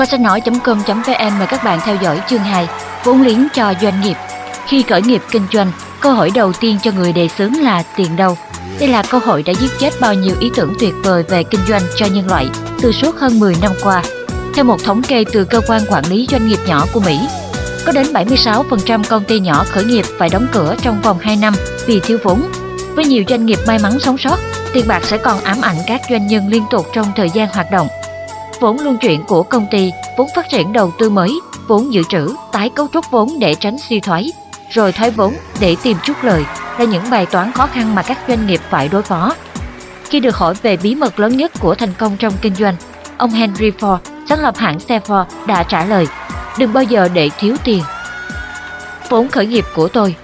Kho sách nói.com.vn mời các bạn theo dõi chương 2 Vốn liếng cho doanh nghiệp Khi khởi nghiệp kinh doanh, câu hỏi đầu tiên cho người đề xướng là tiền đâu? Đây là câu hỏi đã giết chết bao nhiêu ý tưởng tuyệt vời về kinh doanh cho nhân loại từ suốt hơn 10 năm qua. Theo một thống kê từ cơ quan quản lý doanh nghiệp nhỏ của Mỹ, có đến 76% công ty nhỏ khởi nghiệp phải đóng cửa trong vòng 2 năm vì thiếu vốn. Với nhiều doanh nghiệp may mắn sống sót, tiền bạc sẽ còn ám ảnh các doanh nhân liên tục trong thời gian hoạt động. Vốn luân chuyển của công ty, vốn phát triển đầu tư mới, vốn dự trữ, tái cấu trúc vốn để tránh suy thoái, rồi thoái vốn để tìm chút lời là những bài toán khó khăn mà các doanh nghiệp phải đối phó. Khi được hỏi về bí mật lớn nhất của thành công trong kinh doanh, ông Henry Ford, sáng lập hãng xe Ford, đã trả lời đừng bao giờ để thiếu tiền. Vốn khởi nghiệp của tôi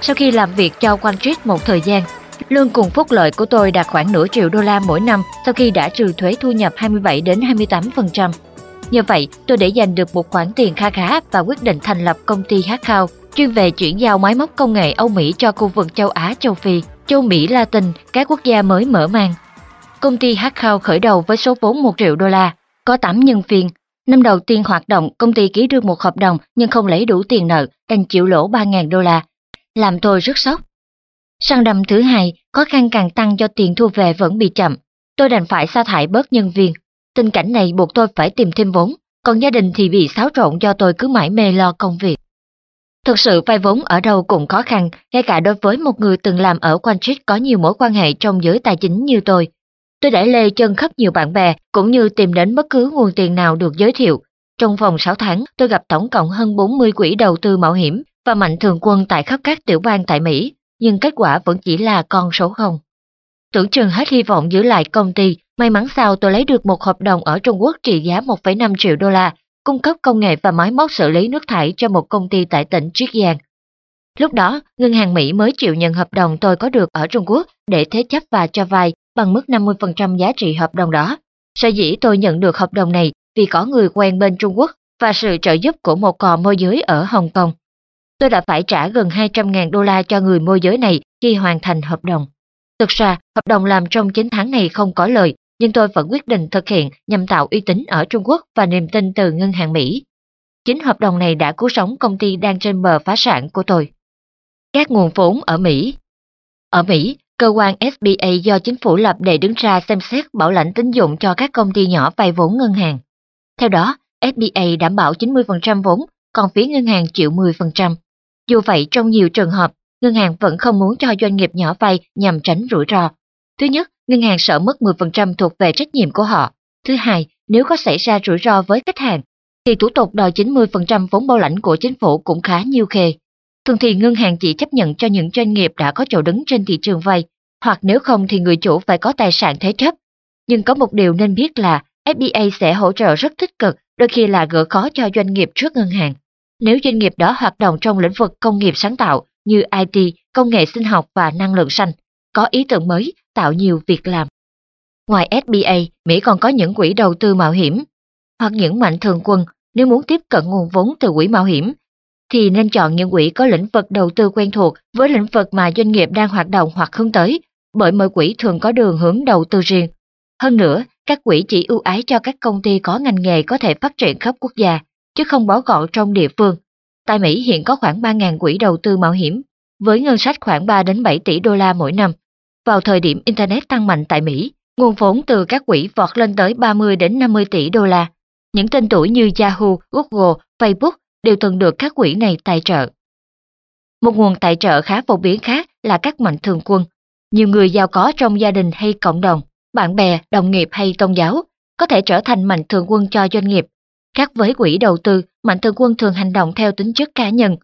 Sau khi làm việc cho Quantrit một thời gian, lương cùng phúc lợi của tôi đạt khoảng nửa triệu đô la mỗi năm sau khi đã trừ thuế thu nhập 27 đến 28%. Như vậy, tôi để dành được một khoản tiền kha khá và quyết định thành lập công ty Hackhouse, chuyên về chuyển giao máy móc công nghệ Âu Mỹ cho khu vực châu Á, châu Phi, châu Mỹ Latin, các quốc gia mới mở mang. Công ty Hackhouse khởi đầu với số vốn 1 triệu đô la, có 8 nhân viên, Năm đầu tiên hoạt động, công ty ký được một hợp đồng nhưng không lấy đủ tiền nợ, đành chịu lỗ 3.000 đô la. Làm tôi rất sốc. Sang năm thứ hai, khó khăn càng tăng do tiền thu về vẫn bị chậm. Tôi đành phải sa thải bớt nhân viên. Tình cảnh này buộc tôi phải tìm thêm vốn, còn gia đình thì bị xáo trộn do tôi cứ mãi mê lo công việc. Thực sự vay vốn ở đâu cũng khó khăn, ngay cả đối với một người từng làm ở quan Street có nhiều mối quan hệ trong giới tài chính như tôi. Tôi đã lê chân khắp nhiều bạn bè cũng như tìm đến bất cứ nguồn tiền nào được giới thiệu. Trong vòng 6 tháng, tôi gặp tổng cộng hơn 40 quỹ đầu tư mạo hiểm và mạnh thường quân tại khắp các tiểu bang tại Mỹ, nhưng kết quả vẫn chỉ là con số không. Tưởng chừng hết hy vọng giữ lại công ty, may mắn sao tôi lấy được một hợp đồng ở Trung Quốc trị giá 1,5 triệu đô la, cung cấp công nghệ và máy móc xử lý nước thải cho một công ty tại tỉnh Triết Giang. Lúc đó, ngân hàng Mỹ mới chịu nhận hợp đồng tôi có được ở Trung Quốc để thế chấp và cho vay bằng mức 50% giá trị hợp đồng đó. Sở dĩ tôi nhận được hợp đồng này vì có người quen bên Trung Quốc và sự trợ giúp của một cò môi giới ở Hồng Kông. Tôi đã phải trả gần 200.000 đô la cho người môi giới này khi hoàn thành hợp đồng. Thực ra, hợp đồng làm trong 9 tháng này không có lời, nhưng tôi vẫn quyết định thực hiện nhằm tạo uy tín ở Trung Quốc và niềm tin từ ngân hàng Mỹ. Chính hợp đồng này đã cứu sống công ty đang trên bờ phá sản của tôi. Các nguồn vốn ở Mỹ Ở Mỹ, Cơ quan SBA do chính phủ lập để đứng ra xem xét bảo lãnh tín dụng cho các công ty nhỏ vay vốn ngân hàng. Theo đó, SBA đảm bảo 90% vốn, còn phía ngân hàng chịu 10%. Dù vậy, trong nhiều trường hợp, ngân hàng vẫn không muốn cho doanh nghiệp nhỏ vay nhằm tránh rủi ro. Thứ nhất, ngân hàng sợ mất 10% thuộc về trách nhiệm của họ. Thứ hai, nếu có xảy ra rủi ro với khách hàng, thì thủ tục đòi 90% vốn bảo lãnh của chính phủ cũng khá nhiều khề. Thường thì ngân hàng chỉ chấp nhận cho những doanh nghiệp đã có chỗ đứng trên thị trường vay, hoặc nếu không thì người chủ phải có tài sản thế chấp. Nhưng có một điều nên biết là FBA sẽ hỗ trợ rất tích cực, đôi khi là gỡ khó cho doanh nghiệp trước ngân hàng. Nếu doanh nghiệp đó hoạt động trong lĩnh vực công nghiệp sáng tạo như IT, công nghệ sinh học và năng lượng xanh, có ý tưởng mới, tạo nhiều việc làm. Ngoài SBA, Mỹ còn có những quỹ đầu tư mạo hiểm, hoặc những mạnh thường quân nếu muốn tiếp cận nguồn vốn từ quỹ mạo hiểm thì nên chọn những quỹ có lĩnh vực đầu tư quen thuộc với lĩnh vực mà doanh nghiệp đang hoạt động hoặc hướng tới, bởi mỗi quỹ thường có đường hướng đầu tư riêng. Hơn nữa, các quỹ chỉ ưu ái cho các công ty có ngành nghề có thể phát triển khắp quốc gia, chứ không bó gọn trong địa phương. Tại Mỹ hiện có khoảng 3.000 quỹ đầu tư mạo hiểm, với ngân sách khoảng 3 đến 7 tỷ đô la mỗi năm. Vào thời điểm Internet tăng mạnh tại Mỹ, nguồn vốn từ các quỹ vọt lên tới 30 đến 50 tỷ đô la. Những tên tuổi như Yahoo, Google, Facebook đều từng được các quỹ này tài trợ. Một nguồn tài trợ khá phổ biến khác là các mạnh thường quân. Nhiều người giàu có trong gia đình hay cộng đồng, bạn bè, đồng nghiệp hay tôn giáo có thể trở thành mạnh thường quân cho doanh nghiệp. Khác với quỹ đầu tư, mạnh thường quân thường hành động theo tính chất cá nhân.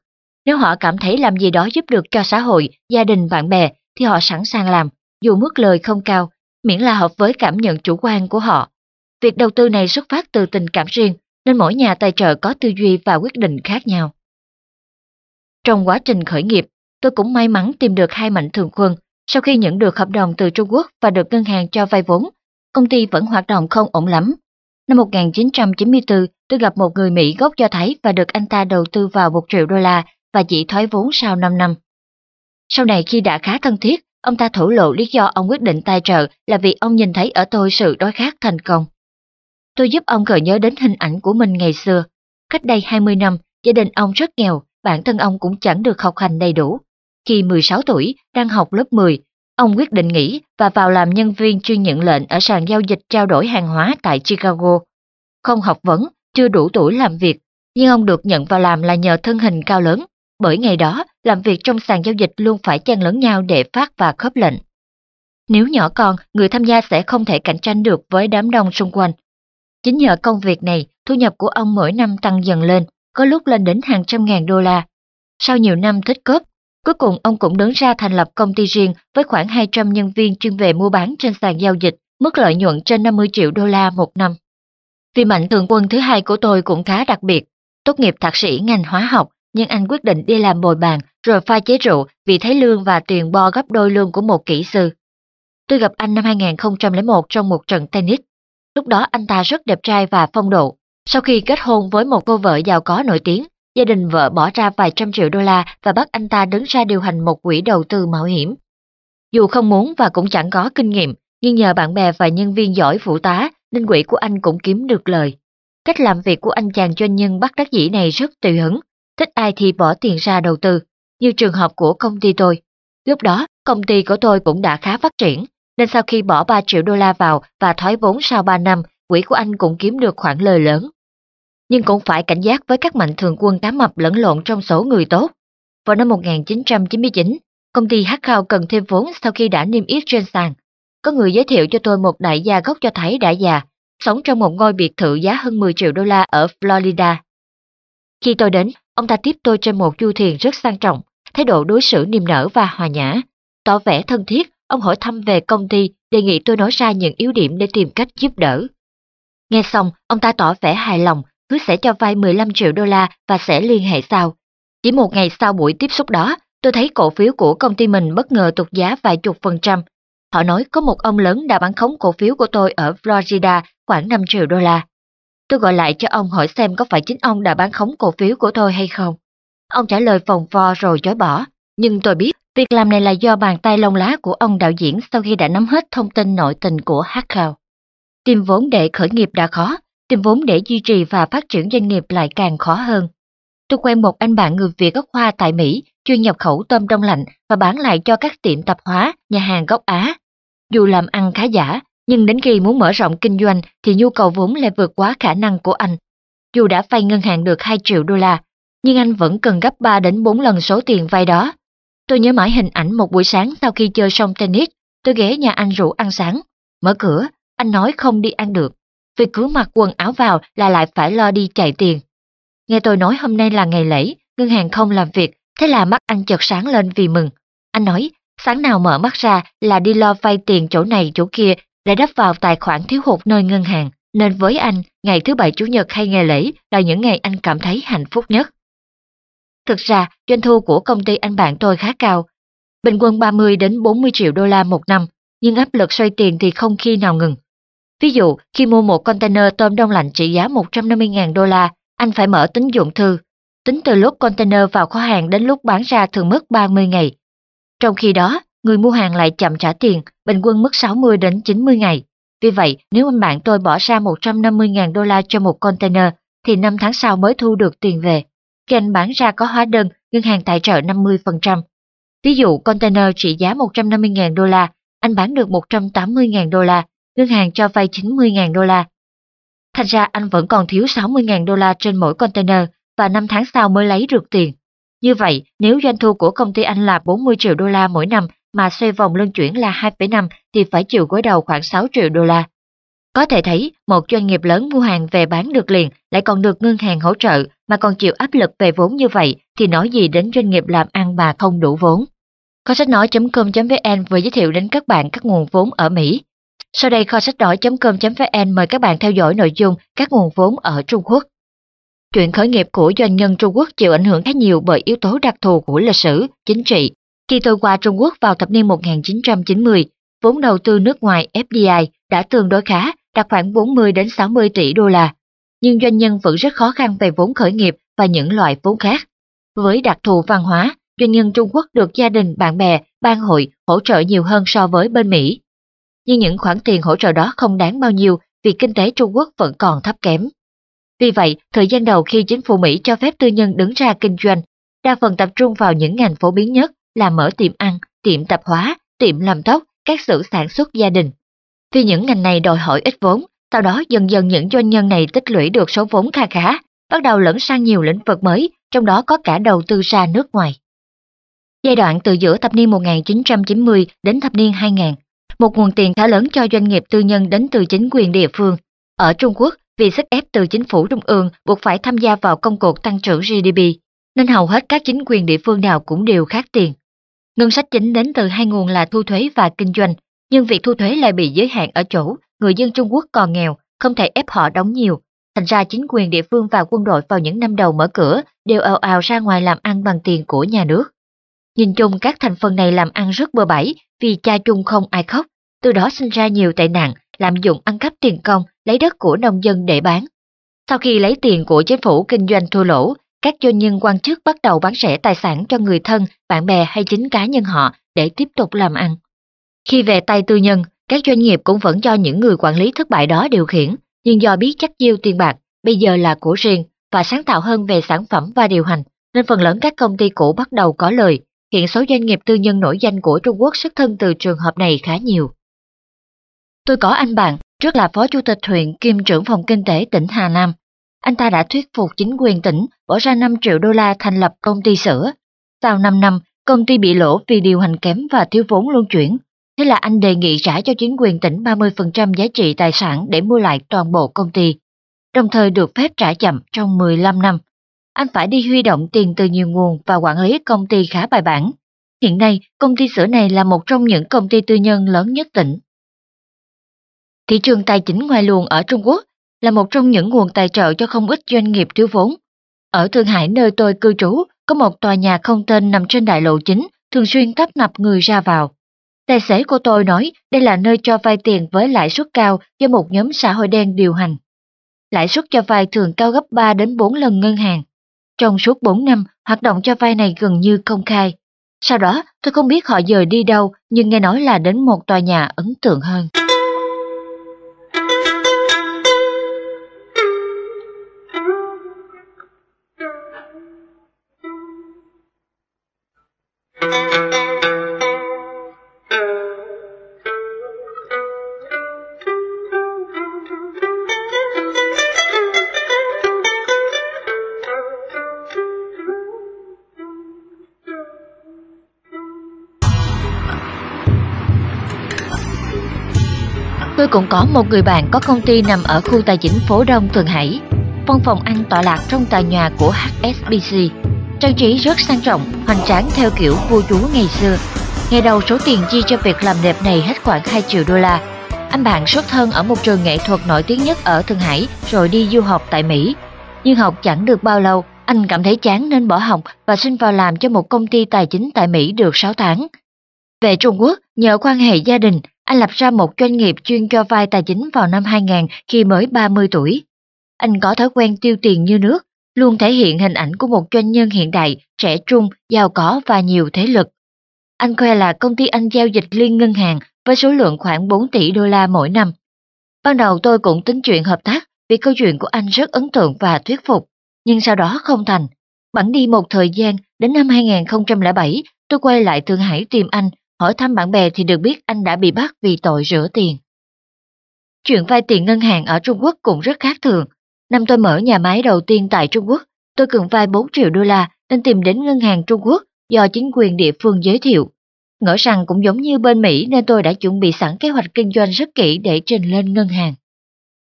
Nếu họ cảm thấy làm gì đó giúp được cho xã hội, gia đình, bạn bè thì họ sẵn sàng làm, dù mức lời không cao, miễn là hợp với cảm nhận chủ quan của họ. Việc đầu tư này xuất phát từ tình cảm riêng, nên mỗi nhà tài trợ có tư duy và quyết định khác nhau. Trong quá trình khởi nghiệp, tôi cũng may mắn tìm được hai mạnh thường quân. Sau khi nhận được hợp đồng từ Trung Quốc và được ngân hàng cho vay vốn, công ty vẫn hoạt động không ổn lắm. Năm 1994, tôi gặp một người Mỹ gốc Do Thái và được anh ta đầu tư vào một triệu đô la và chỉ thoái vốn sau 5 năm. Sau này khi đã khá thân thiết, ông ta thổ lộ lý do ông quyết định tài trợ là vì ông nhìn thấy ở tôi sự đối khác thành công. tôi giúp ông gợi nhớ đến hình ảnh của mình ngày xưa. Cách đây 20 năm, gia đình ông rất nghèo, bản thân ông cũng chẳng được học hành đầy đủ. Khi 16 tuổi, đang học lớp 10, ông quyết định nghỉ và vào làm nhân viên chuyên nhận lệnh ở sàn giao dịch trao đổi hàng hóa tại Chicago. Không học vấn, chưa đủ tuổi làm việc, nhưng ông được nhận vào làm là nhờ thân hình cao lớn, bởi ngày đó làm việc trong sàn giao dịch luôn phải chen lẫn nhau để phát và khớp lệnh. Nếu nhỏ con, người tham gia sẽ không thể cạnh tranh được với đám đông xung quanh. Chính nhờ công việc này, thu nhập của ông mỗi năm tăng dần lên, có lúc lên đến hàng trăm ngàn đô la. Sau nhiều năm thích cướp cuối cùng ông cũng đứng ra thành lập công ty riêng với khoảng 200 nhân viên chuyên về mua bán trên sàn giao dịch, mức lợi nhuận trên 50 triệu đô la một năm. Vì mạnh thường quân thứ hai của tôi cũng khá đặc biệt. Tốt nghiệp thạc sĩ ngành hóa học, nhưng anh quyết định đi làm bồi bàn rồi pha chế rượu vì thấy lương và tiền bo gấp đôi lương của một kỹ sư. Tôi gặp anh năm 2001 trong một trận tennis. Lúc đó anh ta rất đẹp trai và phong độ. Sau khi kết hôn với một cô vợ giàu có nổi tiếng, gia đình vợ bỏ ra vài trăm triệu đô la và bắt anh ta đứng ra điều hành một quỹ đầu tư mạo hiểm. Dù không muốn và cũng chẳng có kinh nghiệm, nhưng nhờ bạn bè và nhân viên giỏi phụ tá nên quỹ của anh cũng kiếm được lời. Cách làm việc của anh chàng doanh nhân bắt đắc dĩ này rất tùy hứng, thích ai thì bỏ tiền ra đầu tư, như trường hợp của công ty tôi. Lúc đó, công ty của tôi cũng đã khá phát triển, nên sau khi bỏ 3 triệu đô la vào và thoái vốn sau 3 năm, quỹ của anh cũng kiếm được khoản lời lớn. Nhưng cũng phải cảnh giác với các mạnh thường quân cá mập lẫn lộn trong số người tốt. Vào năm 1999, công ty Hắc cần thêm vốn sau khi đã niêm yết trên sàn. Có người giới thiệu cho tôi một đại gia gốc cho thấy đã già, sống trong một ngôi biệt thự giá hơn 10 triệu đô la ở Florida. Khi tôi đến, ông ta tiếp tôi trên một du thuyền rất sang trọng, thái độ đối xử niềm nở và hòa nhã. Tỏ vẻ thân thiết, ông hỏi thăm về công ty, đề nghị tôi nói ra những yếu điểm để tìm cách giúp đỡ. Nghe xong, ông ta tỏ vẻ hài lòng, hứa sẽ cho vay 15 triệu đô la và sẽ liên hệ sau. Chỉ một ngày sau buổi tiếp xúc đó, tôi thấy cổ phiếu của công ty mình bất ngờ tụt giá vài chục phần trăm. Họ nói có một ông lớn đã bán khống cổ phiếu của tôi ở Florida khoảng 5 triệu đô la. Tôi gọi lại cho ông hỏi xem có phải chính ông đã bán khống cổ phiếu của tôi hay không. Ông trả lời phòng vo rồi chối bỏ, nhưng tôi biết việc làm này là do bàn tay lông lá của ông đạo diễn sau khi đã nắm hết thông tin nội tình của Hackhouse. Tìm vốn để khởi nghiệp đã khó, tìm vốn để duy trì và phát triển doanh nghiệp lại càng khó hơn. Tôi quen một anh bạn người Việt gốc Hoa tại Mỹ, chuyên nhập khẩu tôm đông lạnh và bán lại cho các tiệm tạp hóa, nhà hàng gốc Á. Dù làm ăn khá giả, nhưng đến khi muốn mở rộng kinh doanh thì nhu cầu vốn lại vượt quá khả năng của anh. Dù đã vay ngân hàng được 2 triệu đô la, nhưng anh vẫn cần gấp 3 đến 4 lần số tiền vay đó. Tôi nhớ mãi hình ảnh một buổi sáng sau khi chơi xong tennis, tôi ghé nhà anh rủ ăn sáng. Mở cửa, anh nói không đi ăn được, vì cứ mặc quần áo vào là lại phải lo đi chạy tiền. Nghe tôi nói hôm nay là ngày lễ, ngân hàng không làm việc, thế là mắt anh chợt sáng lên vì mừng. Anh nói, sáng nào mở mắt ra là đi lo vay tiền chỗ này chỗ kia để đắp vào tài khoản thiếu hụt nơi ngân hàng, nên với anh, ngày thứ bảy chủ nhật hay ngày lễ là những ngày anh cảm thấy hạnh phúc nhất. Thực ra, doanh thu của công ty anh bạn tôi khá cao, bình quân 30 đến 40 triệu đô la một năm, nhưng áp lực xoay tiền thì không khi nào ngừng. Ví dụ, khi mua một container tôm đông lạnh trị giá 150.000 đô la, anh phải mở tín dụng thư. Tính từ lúc container vào kho hàng đến lúc bán ra thường mất 30 ngày. Trong khi đó, người mua hàng lại chậm trả tiền, bình quân mất 60 đến 90 ngày. Vì vậy, nếu anh bạn tôi bỏ ra 150.000 đô la cho một container, thì 5 tháng sau mới thu được tiền về. Khi anh bán ra có hóa đơn, ngân hàng tài trợ 50%. Ví dụ container trị giá 150.000 đô la, anh bán được 180.000 đô la, ngân hàng cho vay 90.000 đô la. Thành ra anh vẫn còn thiếu 60.000 đô la trên mỗi container và 5 tháng sau mới lấy được tiền. Như vậy, nếu doanh thu của công ty anh là 40 triệu đô la mỗi năm mà xoay vòng luân chuyển là 2,5 thì phải chịu gối đầu khoảng 6 triệu đô la. Có thể thấy, một doanh nghiệp lớn mua hàng về bán được liền lại còn được ngân hàng hỗ trợ mà còn chịu áp lực về vốn như vậy thì nói gì đến doanh nghiệp làm ăn mà không đủ vốn. Kho sách nói.com.vn vừa giới thiệu đến các bạn các nguồn vốn ở Mỹ. Sau đây kho sách nói.com.vn mời các bạn theo dõi nội dung các nguồn vốn ở Trung Quốc. Chuyện khởi nghiệp của doanh nhân Trung Quốc chịu ảnh hưởng khá nhiều bởi yếu tố đặc thù của lịch sử, chính trị. Khi tôi qua Trung Quốc vào thập niên 1990, vốn đầu tư nước ngoài FDI đã tương đối khá, đạt khoảng 40 đến 60 tỷ đô la. Nhưng doanh nhân vẫn rất khó khăn về vốn khởi nghiệp và những loại vốn khác. Với đặc thù văn hóa, doanh nhân Trung Quốc được gia đình, bạn bè, ban hội hỗ trợ nhiều hơn so với bên Mỹ. Nhưng những khoản tiền hỗ trợ đó không đáng bao nhiêu vì kinh tế Trung Quốc vẫn còn thấp kém. Vì vậy, thời gian đầu khi chính phủ Mỹ cho phép tư nhân đứng ra kinh doanh, đa phần tập trung vào những ngành phổ biến nhất là mở tiệm ăn, tiệm tạp hóa, tiệm làm tóc, các xưởng sản xuất gia đình. Vì những ngành này đòi hỏi ít vốn, sau đó dần dần những doanh nhân này tích lũy được số vốn kha khá, bắt đầu lẫn sang nhiều lĩnh vực mới, trong đó có cả đầu tư ra nước ngoài. Giai đoạn từ giữa thập niên 1990 đến thập niên 2000, một nguồn tiền khá lớn cho doanh nghiệp tư nhân đến từ chính quyền địa phương. Ở Trung Quốc, vì sức ép từ chính phủ trung ương buộc phải tham gia vào công cuộc tăng trưởng GDP, nên hầu hết các chính quyền địa phương nào cũng đều khát tiền. Ngân sách chính đến từ hai nguồn là thu thuế và kinh doanh, nhưng việc thu thuế lại bị giới hạn ở chỗ người dân Trung Quốc còn nghèo, không thể ép họ đóng nhiều. Thành ra chính quyền địa phương và quân đội vào những năm đầu mở cửa đều ào ào ra ngoài làm ăn bằng tiền của nhà nước. Nhìn chung các thành phần này làm ăn rất bừa bãi vì cha chung không ai khóc, từ đó sinh ra nhiều tệ nạn, lạm dụng ăn cắp tiền công, lấy đất của nông dân để bán. Sau khi lấy tiền của chính phủ kinh doanh thua lỗ, các doanh nhân quan chức bắt đầu bán rẻ tài sản cho người thân, bạn bè hay chính cá nhân họ để tiếp tục làm ăn. Khi về tay tư nhân, các doanh nghiệp cũng vẫn cho những người quản lý thất bại đó điều khiển, nhưng do biết chắc chiêu tiền bạc, bây giờ là của riêng và sáng tạo hơn về sản phẩm và điều hành, nên phần lớn các công ty cũ bắt đầu có lời. Hiện số doanh nghiệp tư nhân nổi danh của Trung Quốc xuất thân từ trường hợp này khá nhiều. Tôi có anh bạn, trước là phó chủ tịch huyện kiêm trưởng phòng kinh tế tỉnh Hà Nam. Anh ta đã thuyết phục chính quyền tỉnh bỏ ra 5 triệu đô la thành lập công ty sữa. Sau 5 năm, công ty bị lỗ vì điều hành kém và thiếu vốn luân chuyển. Thế là anh đề nghị trả cho chính quyền tỉnh 30% giá trị tài sản để mua lại toàn bộ công ty, đồng thời được phép trả chậm trong 15 năm. Anh phải đi huy động tiền từ nhiều nguồn và quản lý công ty khá bài bản. Hiện nay, công ty sữa này là một trong những công ty tư nhân lớn nhất tỉnh. Thị trường tài chính ngoài luồng ở Trung Quốc là một trong những nguồn tài trợ cho không ít doanh nghiệp thiếu vốn. Ở Thượng Hải nơi tôi cư trú, có một tòa nhà không tên nằm trên đại lộ chính, thường xuyên tấp nập người ra vào. Tài xế của tôi nói đây là nơi cho vay tiền với lãi suất cao do một nhóm xã hội đen điều hành. Lãi suất cho vay thường cao gấp 3 đến 4 lần ngân hàng. Trong suốt 4 năm, hoạt động cho vay này gần như công khai. Sau đó, tôi không biết họ dời đi đâu, nhưng nghe nói là đến một tòa nhà ấn tượng hơn. Tôi cũng có một người bạn có công ty nằm ở khu tài chính phố Đông Thượng Hải. Văn phòng ăn tọa lạc trong tòa nhà của HSBC. Trang trí rất sang trọng, hoành tráng theo kiểu vua chúa ngày xưa. Ngày đầu số tiền chi cho việc làm đẹp này hết khoảng 2 triệu đô la. Anh bạn xuất thân ở một trường nghệ thuật nổi tiếng nhất ở Thượng Hải rồi đi du học tại Mỹ. Nhưng học chẳng được bao lâu, anh cảm thấy chán nên bỏ học và xin vào làm cho một công ty tài chính tại Mỹ được 6 tháng. Về Trung Quốc, nhờ quan hệ gia đình, anh lập ra một doanh nghiệp chuyên cho vay tài chính vào năm 2000 khi mới 30 tuổi. Anh có thói quen tiêu tiền như nước, luôn thể hiện hình ảnh của một doanh nhân hiện đại, trẻ trung, giàu có và nhiều thế lực. Anh khoe là công ty anh giao dịch liên ngân hàng với số lượng khoảng 4 tỷ đô la mỗi năm. Ban đầu tôi cũng tính chuyện hợp tác vì câu chuyện của anh rất ấn tượng và thuyết phục, nhưng sau đó không thành. Bẵng đi một thời gian, đến năm 2007, tôi quay lại Thượng Hải tìm anh hỏi thăm bạn bè thì được biết anh đã bị bắt vì tội rửa tiền. Chuyện vay tiền ngân hàng ở Trung Quốc cũng rất khác thường. Năm tôi mở nhà máy đầu tiên tại Trung Quốc, tôi cần vay 4 triệu đô la nên tìm đến ngân hàng Trung Quốc do chính quyền địa phương giới thiệu. Ngỡ rằng cũng giống như bên Mỹ nên tôi đã chuẩn bị sẵn kế hoạch kinh doanh rất kỹ để trình lên ngân hàng.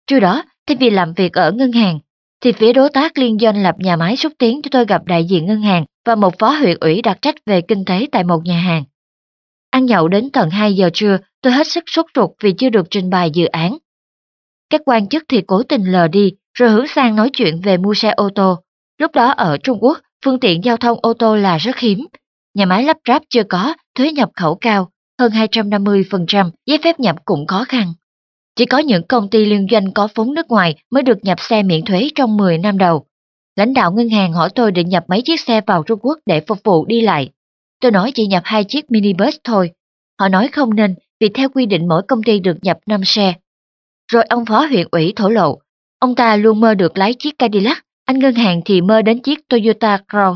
Trước đó, thay vì làm việc ở ngân hàng, thì phía đối tác liên doanh lập nhà máy xúc tiến cho tôi gặp đại diện ngân hàng và một phó huyện ủy đặc trách về kinh tế tại một nhà hàng. Ăn nhậu đến tận 2 giờ trưa, tôi hết sức sốt ruột vì chưa được trình bày dự án. Các quan chức thì cố tình lờ đi, rồi hướng sang nói chuyện về mua xe ô tô. Lúc đó ở Trung Quốc, phương tiện giao thông ô tô là rất hiếm. Nhà máy lắp ráp chưa có, thuế nhập khẩu cao, hơn 250%, giấy phép nhập cũng khó khăn. Chỉ có những công ty liên doanh có vốn nước ngoài mới được nhập xe miễn thuế trong 10 năm đầu. Lãnh đạo ngân hàng hỏi tôi định nhập mấy chiếc xe vào Trung Quốc để phục vụ đi lại. Tôi nói chỉ nhập hai chiếc minibus thôi. Họ nói không nên vì theo quy định mỗi công ty được nhập 5 xe. Rồi ông phó huyện ủy thổ lộ, ông ta luôn mơ được lái chiếc Cadillac, anh ngân hàng thì mơ đến chiếc Toyota Crown.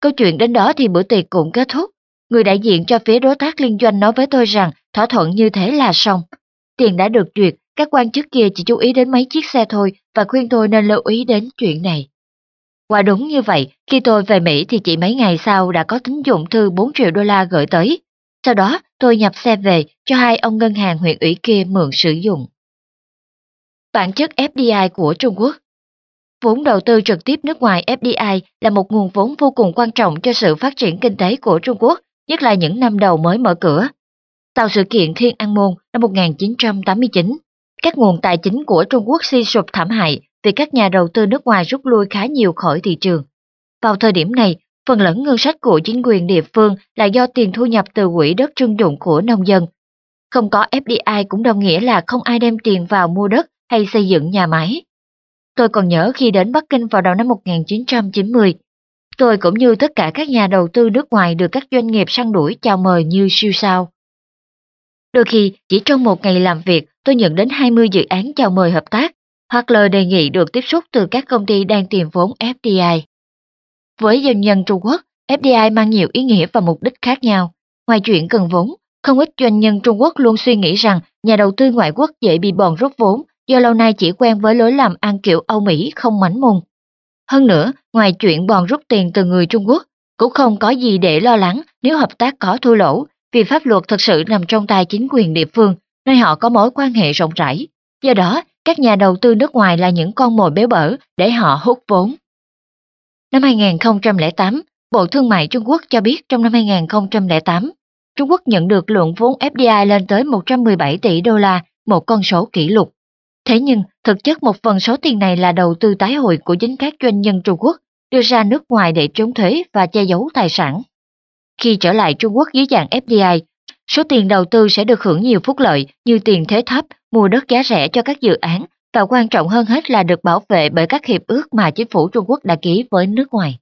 Câu chuyện đến đó thì bữa tiệc cũng kết thúc. Người đại diện cho phía đối tác liên doanh nói với tôi rằng thỏa thuận như thế là xong. Tiền đã được duyệt, các quan chức kia chỉ chú ý đến mấy chiếc xe thôi và khuyên tôi nên lưu ý đến chuyện này. Quả đúng như vậy, khi tôi về Mỹ thì chỉ mấy ngày sau đã có tín dụng thư 4 triệu đô la gửi tới. Sau đó, tôi nhập xe về cho hai ông ngân hàng huyện ủy kia mượn sử dụng. Bản chất FDI của Trung Quốc Vốn đầu tư trực tiếp nước ngoài FDI là một nguồn vốn vô cùng quan trọng cho sự phát triển kinh tế của Trung Quốc, nhất là những năm đầu mới mở cửa. Sau sự kiện Thiên An Môn năm 1989, các nguồn tài chính của Trung Quốc suy sụp thảm hại vì các nhà đầu tư nước ngoài rút lui khá nhiều khỏi thị trường. Vào thời điểm này, phần lớn ngân sách của chính quyền địa phương là do tiền thu nhập từ quỹ đất trưng dụng của nông dân. Không có FDI cũng đồng nghĩa là không ai đem tiền vào mua đất hay xây dựng nhà máy. Tôi còn nhớ khi đến Bắc Kinh vào đầu năm 1990, tôi cũng như tất cả các nhà đầu tư nước ngoài được các doanh nghiệp săn đuổi chào mời như siêu sao. Đôi khi, chỉ trong một ngày làm việc, tôi nhận đến 20 dự án chào mời hợp tác, hoặc lời đề nghị được tiếp xúc từ các công ty đang tìm vốn FDI. Với doanh nhân Trung Quốc, FDI mang nhiều ý nghĩa và mục đích khác nhau. Ngoài chuyện cần vốn, không ít doanh nhân Trung Quốc luôn suy nghĩ rằng nhà đầu tư ngoại quốc dễ bị bòn rút vốn do lâu nay chỉ quen với lối làm ăn kiểu Âu Mỹ không mảnh mùng. Hơn nữa, ngoài chuyện bòn rút tiền từ người Trung Quốc, cũng không có gì để lo lắng nếu hợp tác có thua lỗ, vì pháp luật thực sự nằm trong tay chính quyền địa phương, nơi họ có mối quan hệ rộng rãi. Do đó, các nhà đầu tư nước ngoài là những con mồi béo bở để họ hút vốn. Năm 2008, Bộ Thương mại Trung Quốc cho biết trong năm 2008, Trung Quốc nhận được lượng vốn FDI lên tới 117 tỷ đô la, một con số kỷ lục. Thế nhưng, thực chất một phần số tiền này là đầu tư tái hồi của chính các doanh nhân Trung Quốc đưa ra nước ngoài để trốn thuế và che giấu tài sản. Khi trở lại Trung Quốc dưới dạng FDI, số tiền đầu tư sẽ được hưởng nhiều phúc lợi như tiền thế thấp, mua đất giá rẻ cho các dự án và quan trọng hơn hết là được bảo vệ bởi các hiệp ước mà chính phủ Trung Quốc đã ký với nước ngoài.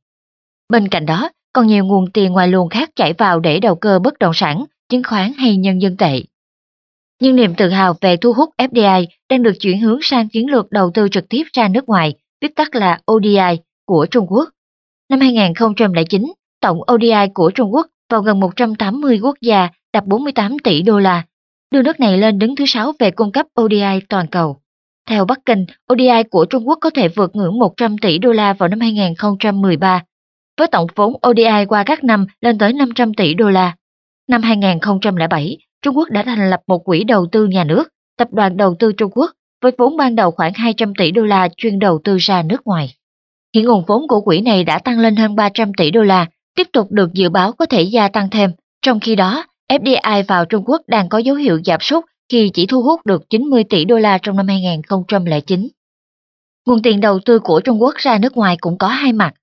Bên cạnh đó, còn nhiều nguồn tiền ngoài luồng khác chảy vào để đầu cơ bất động sản, chứng khoán hay nhân dân tệ. Nhưng niềm tự hào về thu hút FDI đang được chuyển hướng sang chiến lược đầu tư trực tiếp ra nước ngoài, viết tắt là ODI, của Trung Quốc. Năm 2009, tổng ODI của Trung Quốc vào gần 180 quốc gia đạt 48 tỷ đô la, đưa nước này lên đứng thứ sáu về cung cấp ODI toàn cầu. Theo Bắc Kinh, ODI của Trung Quốc có thể vượt ngưỡng 100 tỷ đô la vào năm 2013, với tổng vốn ODI qua các năm lên tới 500 tỷ đô la. Năm 2007, Trung Quốc đã thành lập một quỹ đầu tư nhà nước, Tập đoàn Đầu tư Trung Quốc, với vốn ban đầu khoảng 200 tỷ đô la chuyên đầu tư ra nước ngoài. Hiện nguồn vốn của quỹ này đã tăng lên hơn 300 tỷ đô la, tiếp tục được dự báo có thể gia tăng thêm. Trong khi đó, FDI vào Trung Quốc đang có dấu hiệu giảm sút khi chỉ thu hút được 90 tỷ đô la trong năm 2009. Nguồn tiền đầu tư của Trung Quốc ra nước ngoài cũng có hai mặt.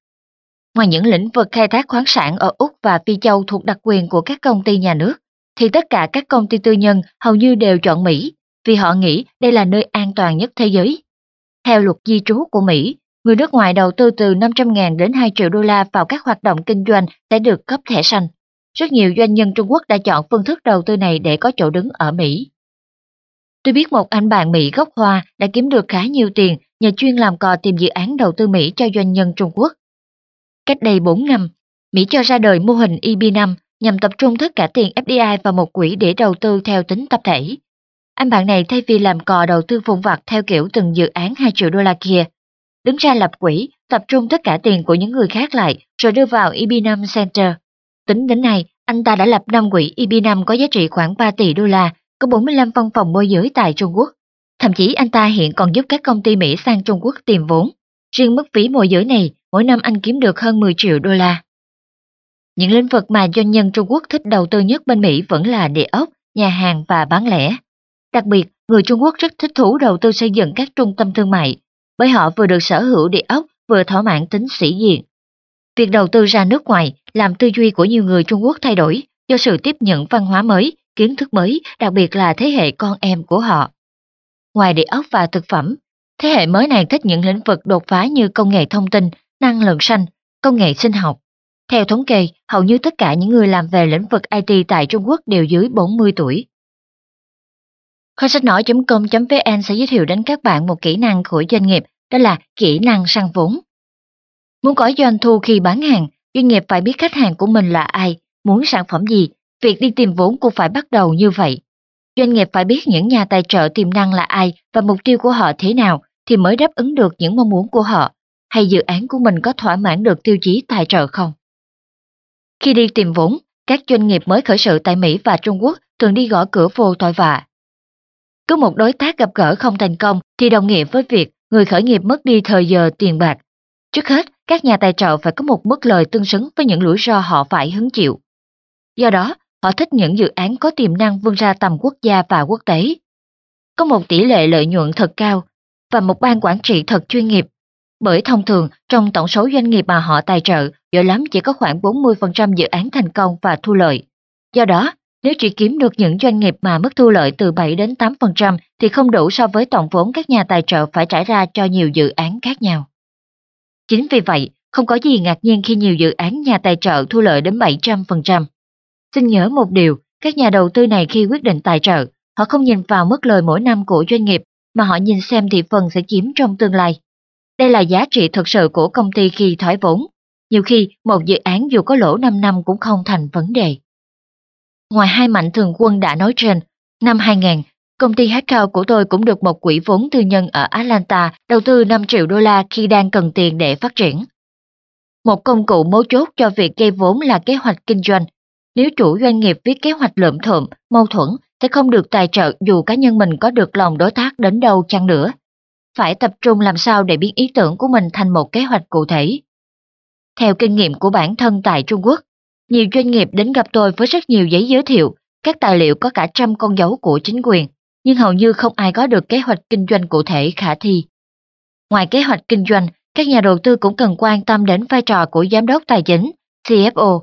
Ngoài những lĩnh vực khai thác khoáng sản ở Úc và Phi Châu thuộc đặc quyền của các công ty nhà nước, thì tất cả các công ty tư nhân hầu như đều chọn Mỹ vì họ nghĩ đây là nơi an toàn nhất thế giới. Theo luật di trú của Mỹ, người nước ngoài đầu tư từ 500.000 đến 2 triệu đô la vào các hoạt động kinh doanh sẽ được cấp thẻ xanh. Rất nhiều doanh nhân Trung Quốc đã chọn phương thức đầu tư này để có chỗ đứng ở Mỹ. Tôi biết một anh bạn Mỹ gốc Hoa đã kiếm được khá nhiều tiền nhờ chuyên làm cò tìm dự án đầu tư Mỹ cho doanh nhân Trung Quốc. Cách đây 4 năm, Mỹ cho ra đời mô hình EB5 nhằm tập trung tất cả tiền FDI vào một quỹ để đầu tư theo tính tập thể. Anh bạn này thay vì làm cò đầu tư vùng vặt theo kiểu từng dự án 2 triệu đô la kia, đứng ra lập quỹ, tập trung tất cả tiền của những người khác lại rồi đưa vào EB5 Center. Tính đến nay, anh ta đã lập 5 quỹ EB5 có giá trị khoảng 3 tỷ đô la, có 45 văn phòng môi giới tại Trung Quốc. Thậm chí anh ta hiện còn giúp các công ty Mỹ sang Trung Quốc tìm vốn. Riêng mức phí môi giới này, mỗi năm anh kiếm được hơn 10 triệu đô la. Những lĩnh vực mà doanh nhân Trung Quốc thích đầu tư nhất bên Mỹ vẫn là địa ốc, nhà hàng và bán lẻ. Đặc biệt, người Trung Quốc rất thích thú đầu tư xây dựng các trung tâm thương mại, bởi họ vừa được sở hữu địa ốc vừa thỏa mãn tính sĩ diện. Việc đầu tư ra nước ngoài làm tư duy của nhiều người Trung Quốc thay đổi do sự tiếp nhận văn hóa mới, kiến thức mới, đặc biệt là thế hệ con em của họ. Ngoài địa ốc và thực phẩm, thế hệ mới này thích những lĩnh vực đột phá như công nghệ thông tin, năng lượng xanh, công nghệ sinh học. Theo thống kê, hầu như tất cả những người làm về lĩnh vực IT tại Trung Quốc đều dưới 40 tuổi. Kho sách nói.com.vn sẽ giới thiệu đến các bạn một kỹ năng của doanh nghiệp, đó là kỹ năng săn vốn. Muốn có doanh thu khi bán hàng, doanh nghiệp phải biết khách hàng của mình là ai, muốn sản phẩm gì, việc đi tìm vốn cũng phải bắt đầu như vậy. Doanh nghiệp phải biết những nhà tài trợ tiềm năng là ai và mục tiêu của họ thế nào thì mới đáp ứng được những mong muốn của họ, hay dự án của mình có thỏa mãn được tiêu chí tài trợ không. Khi đi tìm vốn, các doanh nghiệp mới khởi sự tại Mỹ và Trung Quốc thường đi gõ cửa vô tội vạ. Cứ một đối tác gặp gỡ không thành công thì đồng nghĩa với việc người khởi nghiệp mất đi thời giờ tiền bạc. Trước hết, các nhà tài trợ phải có một mức lời tương xứng với những rủi ro họ phải hứng chịu. Do đó, họ thích những dự án có tiềm năng vươn ra tầm quốc gia và quốc tế. Có một tỷ lệ lợi nhuận thật cao và một ban quản trị thật chuyên nghiệp. Bởi thông thường, trong tổng số doanh nghiệp mà họ tài trợ, giỏi lắm chỉ có khoảng 40% dự án thành công và thu lợi. Do đó, nếu chỉ kiếm được những doanh nghiệp mà mức thu lợi từ 7 đến 8% thì không đủ so với tổng vốn các nhà tài trợ phải trải ra cho nhiều dự án khác nhau. Chính vì vậy, không có gì ngạc nhiên khi nhiều dự án nhà tài trợ thu lợi đến 700%. Xin nhớ một điều, các nhà đầu tư này khi quyết định tài trợ, họ không nhìn vào mức lời mỗi năm của doanh nghiệp mà họ nhìn xem thị phần sẽ chiếm trong tương lai. Đây là giá trị thực sự của công ty khi thoái vốn. Nhiều khi, một dự án dù có lỗ 5 năm cũng không thành vấn đề. Ngoài hai mạnh thường quân đã nói trên, năm 2000, công ty hát cao của tôi cũng được một quỹ vốn tư nhân ở Atlanta đầu tư 5 triệu đô la khi đang cần tiền để phát triển. Một công cụ mấu chốt cho việc gây vốn là kế hoạch kinh doanh. Nếu chủ doanh nghiệp viết kế hoạch lượm thộm, mâu thuẫn sẽ không được tài trợ dù cá nhân mình có được lòng đối tác đến đâu chăng nữa. Phải tập trung làm sao để biến ý tưởng của mình thành một kế hoạch cụ thể. Theo kinh nghiệm của bản thân tại Trung Quốc, nhiều doanh nghiệp đến gặp tôi với rất nhiều giấy giới thiệu, các tài liệu có cả trăm con dấu của chính quyền, nhưng hầu như không ai có được kế hoạch kinh doanh cụ thể khả thi. Ngoài kế hoạch kinh doanh, các nhà đầu tư cũng cần quan tâm đến vai trò của giám đốc tài chính, CFO.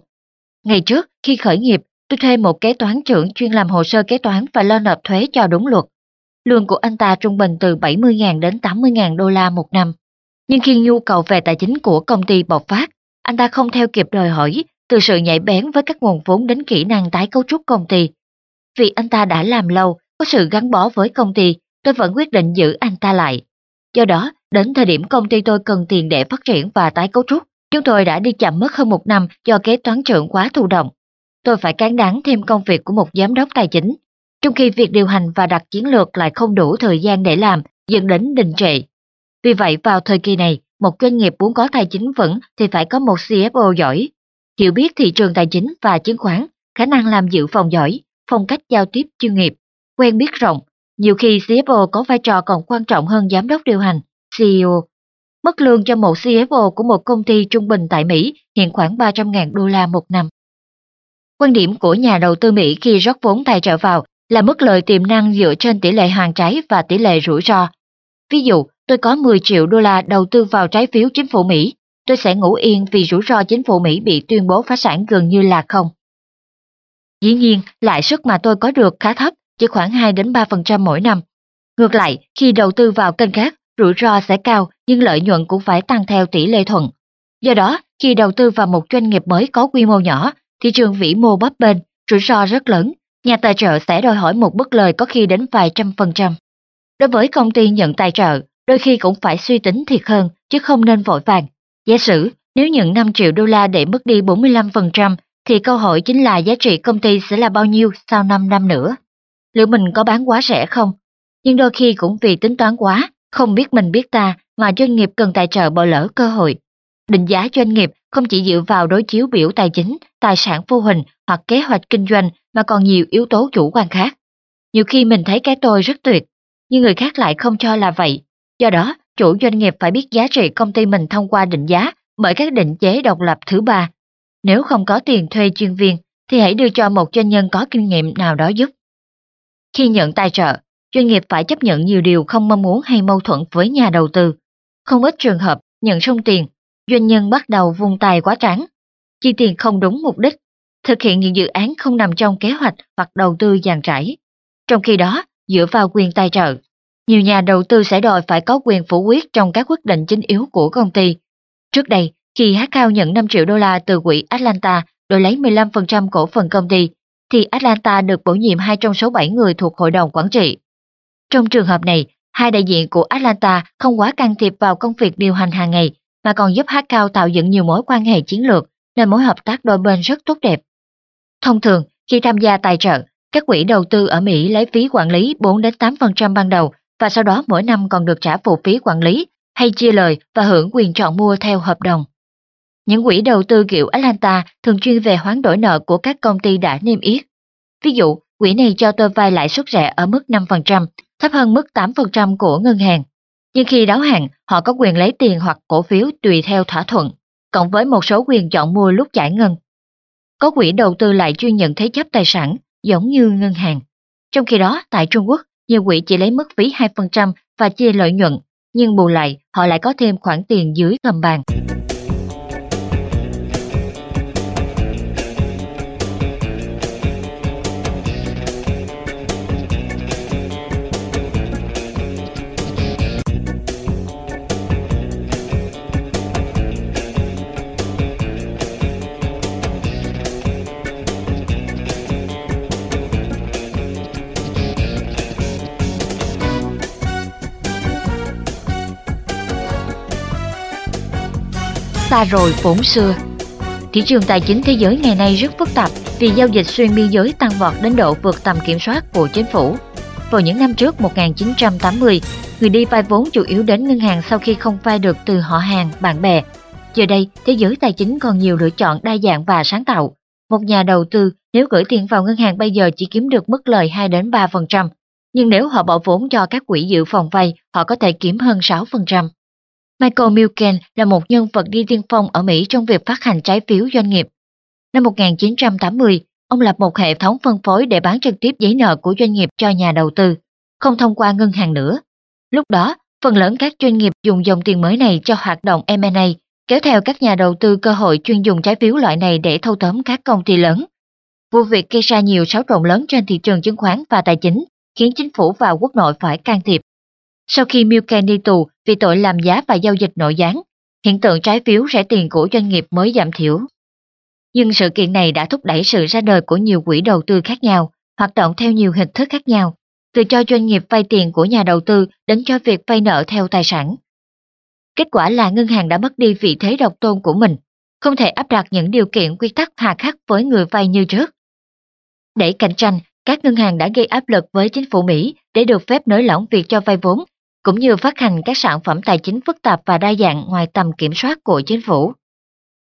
Ngày trước, khi khởi nghiệp, tôi thuê một kế toán trưởng chuyên làm hồ sơ kế toán và lo nộp thuế cho đúng luật. Lương của anh ta trung bình từ 70.000 đến 80.000 đô la một năm. Nhưng khi nhu cầu về tài chính của công ty bộc phát, anh ta không theo kịp đòi hỏi, từ sự nhạy bén với các nguồn vốn đến kỹ năng tái cấu trúc công ty. Vì anh ta đã làm lâu, có sự gắn bó với công ty, tôi vẫn quyết định giữ anh ta lại. Do đó, đến thời điểm công ty tôi cần tiền để phát triển và tái cấu trúc, chúng tôi đã đi chậm mất hơn một năm do kế toán trưởng quá thụ động. Tôi phải cán đáng thêm công việc của một giám đốc tài chính, trong khi việc điều hành và đặt chiến lược lại không đủ thời gian để làm, dẫn đến đình trệ. Vì vậy vào thời kỳ này, một doanh nghiệp muốn có tài chính vững thì phải có một CFO giỏi, hiểu biết thị trường tài chính và chứng khoán, khả năng làm dự phòng giỏi, phong cách giao tiếp chuyên nghiệp, quen biết rộng. Nhiều khi CFO có vai trò còn quan trọng hơn giám đốc điều hành, CEO. Mức lương cho một CFO của một công ty trung bình tại Mỹ hiện khoảng 300.000 đô la một năm. Quan điểm của nhà đầu tư Mỹ khi rót vốn tài trợ vào là mức lợi tiềm năng dựa trên tỷ lệ hoàn trái và tỷ lệ rủi ro. Ví dụ, tôi có 10 triệu đô la đầu tư vào trái phiếu chính phủ Mỹ, tôi sẽ ngủ yên vì rủi ro chính phủ Mỹ bị tuyên bố phá sản gần như là không. Dĩ nhiên, lãi suất mà tôi có được khá thấp, chỉ khoảng 2 đến 3% mỗi năm. Ngược lại, khi đầu tư vào kênh khác, rủi ro sẽ cao nhưng lợi nhuận cũng phải tăng theo tỷ lệ thuận. Do đó, khi đầu tư vào một doanh nghiệp mới có quy mô nhỏ, thị trường vĩ mô bấp bênh, rủi ro rất lớn, nhà tài trợ sẽ đòi hỏi một bất lời có khi đến vài trăm phần trăm. Đối với công ty nhận tài trợ, đôi khi cũng phải suy tính thiệt hơn, chứ không nên vội vàng. Giả sử, nếu nhận 5 triệu đô la để mất đi 45%, thì câu hỏi chính là giá trị công ty sẽ là bao nhiêu sau 5 năm nữa. Liệu mình có bán quá rẻ không? Nhưng đôi khi cũng vì tính toán quá, không biết mình biết ta mà doanh nghiệp cần tài trợ bỏ lỡ cơ hội. Định giá doanh nghiệp không chỉ dựa vào đối chiếu biểu tài chính, tài sản vô hình hoặc kế hoạch kinh doanh mà còn nhiều yếu tố chủ quan khác. Nhiều khi mình thấy cái tôi rất tuyệt, nhưng người khác lại không cho là vậy. Do đó, chủ doanh nghiệp phải biết giá trị công ty mình thông qua định giá bởi các định chế độc lập thứ ba. Nếu không có tiền thuê chuyên viên, thì hãy đưa cho một doanh nhân có kinh nghiệm nào đó giúp. Khi nhận tài trợ, doanh nghiệp phải chấp nhận nhiều điều không mong muốn hay mâu thuẫn với nhà đầu tư. Không ít trường hợp nhận xong tiền, doanh nhân bắt đầu vung tài quá trắng, chi tiền không đúng mục đích, thực hiện những dự án không nằm trong kế hoạch hoặc đầu tư dàn trải. Trong khi đó, dựa vào quyền tài trợ, nhiều nhà đầu tư sẽ đòi phải có quyền phủ quyết trong các quyết định chính yếu của công ty. Trước đây, khi hát cao nhận 5 triệu đô la từ quỹ Atlanta đổi lấy 15% cổ phần công ty, thì Atlanta được bổ nhiệm hai trong số 7 người thuộc hội đồng quản trị. Trong trường hợp này, hai đại diện của Atlanta không quá can thiệp vào công việc điều hành hàng ngày, mà còn giúp Hát Cao tạo dựng nhiều mối quan hệ chiến lược, nên mối hợp tác đôi bên rất tốt đẹp. Thông thường, khi tham gia tài trợ, các quỹ đầu tư ở Mỹ lấy phí quản lý 4 đến 8% ban đầu và sau đó mỗi năm còn được trả phụ phí quản lý hay chia lời và hưởng quyền chọn mua theo hợp đồng. Những quỹ đầu tư kiểu Atlanta thường chuyên về hoán đổi nợ của các công ty đã niêm yết. Ví dụ, quỹ này cho tôi vay lãi suất rẻ ở mức 5%, thấp hơn mức 8% của ngân hàng. Nhưng khi đáo hạn, họ có quyền lấy tiền hoặc cổ phiếu tùy theo thỏa thuận, cộng với một số quyền chọn mua lúc giải ngân. Có quỹ đầu tư lại chuyên nhận thế chấp tài sản, giống như ngân hàng. Trong khi đó, tại Trung Quốc, nhiều quỹ chỉ lấy mức phí 2% và chia lợi nhuận, nhưng bù lại họ lại có thêm khoản tiền dưới gầm bàn. Xa rồi vốn xưa. Thị trường tài chính thế giới ngày nay rất phức tạp vì giao dịch xuyên biên giới tăng vọt đến độ vượt tầm kiểm soát của chính phủ. Vào những năm trước 1980, người đi vay vốn chủ yếu đến ngân hàng sau khi không vay được từ họ hàng, bạn bè. Giờ đây, thế giới tài chính còn nhiều lựa chọn đa dạng và sáng tạo. Một nhà đầu tư nếu gửi tiền vào ngân hàng bây giờ chỉ kiếm được mức lời 2 đến 3%, nhưng nếu họ bỏ vốn cho các quỹ dự phòng vay, họ có thể kiếm hơn 6%. Michael Milken là một nhân vật đi tiên phong ở Mỹ trong việc phát hành trái phiếu doanh nghiệp. Năm 1980, ông lập một hệ thống phân phối để bán trực tiếp giấy nợ của doanh nghiệp cho nhà đầu tư, không thông qua ngân hàng nữa. Lúc đó, phần lớn các doanh nghiệp dùng dòng tiền mới này cho hoạt động M&A, kéo theo các nhà đầu tư cơ hội chuyên dùng trái phiếu loại này để thâu tóm các công ty lớn. Vụ việc gây ra nhiều xáo trộn lớn trên thị trường chứng khoán và tài chính, khiến chính phủ và quốc nội phải can thiệp. Sau khi Milken đi tù vì tội làm giá và giao dịch nội gián, hiện tượng trái phiếu rẻ tiền của doanh nghiệp mới giảm thiểu. Nhưng sự kiện này đã thúc đẩy sự ra đời của nhiều quỹ đầu tư khác nhau, hoạt động theo nhiều hình thức khác nhau, từ cho doanh nghiệp vay tiền của nhà đầu tư đến cho việc vay nợ theo tài sản. Kết quả là ngân hàng đã mất đi vị thế độc tôn của mình, không thể áp đặt những điều kiện quy tắc hà khắc với người vay như trước. Để cạnh tranh, các ngân hàng đã gây áp lực với chính phủ Mỹ để được phép nới lỏng việc cho vay vốn cũng như phát hành các sản phẩm tài chính phức tạp và đa dạng ngoài tầm kiểm soát của chính phủ.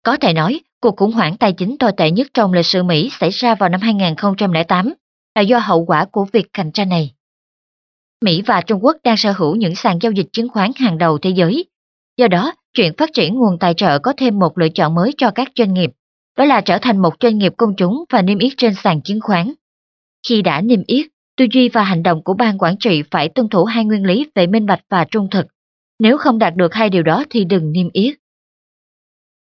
Có thể nói, cuộc khủng hoảng tài chính tồi tệ nhất trong lịch sử Mỹ xảy ra vào năm 2008 là do hậu quả của việc cạnh tranh này. Mỹ và Trung Quốc đang sở hữu những sàn giao dịch chứng khoán hàng đầu thế giới. Do đó, chuyện phát triển nguồn tài trợ có thêm một lựa chọn mới cho các doanh nghiệp, đó là trở thành một doanh nghiệp công chúng và niêm yết trên sàn chứng khoán. Khi đã niêm yết, Tư duy và hành động của ban quản trị phải tuân thủ hai nguyên lý về minh bạch và trung thực. Nếu không đạt được hai điều đó thì đừng niêm yết.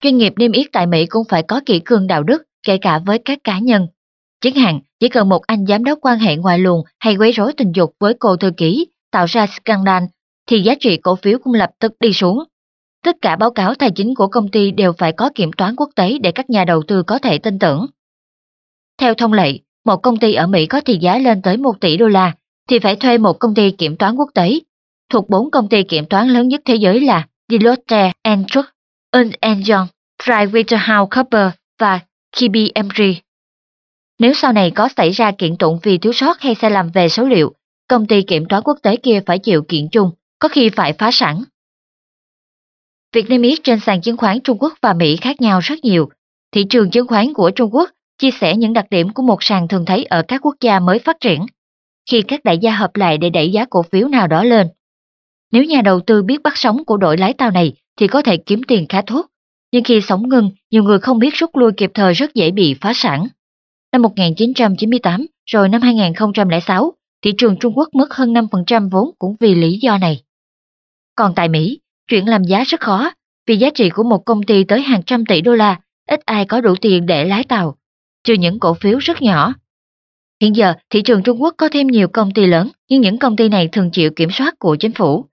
Doanh nghiệp niêm yết tại Mỹ cũng phải có kỹ cương đạo đức, kể cả với các cá nhân. Chẳng hạn, chỉ cần một anh giám đốc quan hệ ngoài luồng hay quấy rối tình dục với cô thư ký tạo ra scandal, thì giá trị cổ phiếu cũng lập tức đi xuống. Tất cả báo cáo tài chính của công ty đều phải có kiểm toán quốc tế để các nhà đầu tư có thể tin tưởng. Theo thông lệ, một công ty ở Mỹ có trị giá lên tới 1 tỷ đô la, thì phải thuê một công ty kiểm toán quốc tế. Thuộc bốn công ty kiểm toán lớn nhất thế giới là Deloitte Trust, Ernst Young, PricewaterhouseCoopers và KPMG. Nếu sau này có xảy ra kiện tụng vì thiếu sót hay sai lầm về số liệu, công ty kiểm toán quốc tế kia phải chịu kiện chung, có khi phải phá sản. Việc niêm yết trên sàn chứng khoán Trung Quốc và Mỹ khác nhau rất nhiều. Thị trường chứng khoán của Trung Quốc chia sẻ những đặc điểm của một sàn thường thấy ở các quốc gia mới phát triển, khi các đại gia hợp lại để đẩy giá cổ phiếu nào đó lên. Nếu nhà đầu tư biết bắt sóng của đội lái tàu này thì có thể kiếm tiền khá tốt, nhưng khi sóng ngưng, nhiều người không biết rút lui kịp thời rất dễ bị phá sản. Năm 1998, rồi năm 2006, thị trường Trung Quốc mất hơn 5% vốn cũng vì lý do này. Còn tại Mỹ, chuyện làm giá rất khó, vì giá trị của một công ty tới hàng trăm tỷ đô la, ít ai có đủ tiền để lái tàu trừ những cổ phiếu rất nhỏ. Hiện giờ, thị trường Trung Quốc có thêm nhiều công ty lớn, nhưng những công ty này thường chịu kiểm soát của chính phủ.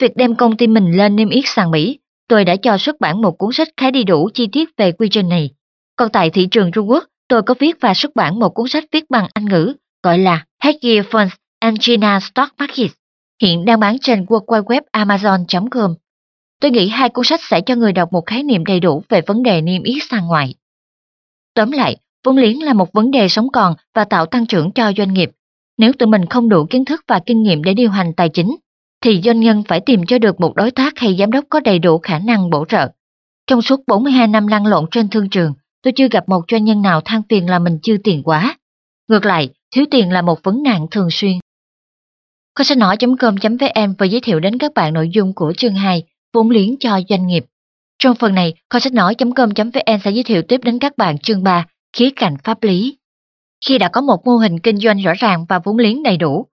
Việc đem công ty mình lên niêm yết sàn Mỹ, tôi đã cho xuất bản một cuốn sách khá đầy đủ chi tiết về quy trình này. Còn tại thị trường Trung Quốc, tôi có viết và xuất bản một cuốn sách viết bằng Anh ngữ, gọi là Hedge Funds and China Stock Market, hiện đang bán trên World Web Amazon.com. Tôi nghĩ hai cuốn sách sẽ cho người đọc một khái niệm đầy đủ về vấn đề niêm yết sang ngoại. Tóm lại, vốn liếng là một vấn đề sống còn và tạo tăng trưởng cho doanh nghiệp. Nếu tụi mình không đủ kiến thức và kinh nghiệm để điều hành tài chính, thì doanh nhân phải tìm cho được một đối tác hay giám đốc có đầy đủ khả năng bổ trợ. Trong suốt 42 năm lăn lộn trên thương trường, tôi chưa gặp một doanh nhân nào than phiền là mình chưa tiền quá. Ngược lại, thiếu tiền là một vấn nạn thường xuyên. Kho sách nói.com.vn vừa giới thiệu đến các bạn nội dung của chương 2, vốn liếng cho doanh nghiệp. Trong phần này, kho sách nói.com.vn sẽ giới thiệu tiếp đến các bạn chương 3, khía cạnh pháp lý. Khi đã có một mô hình kinh doanh rõ ràng và vốn liếng đầy đủ,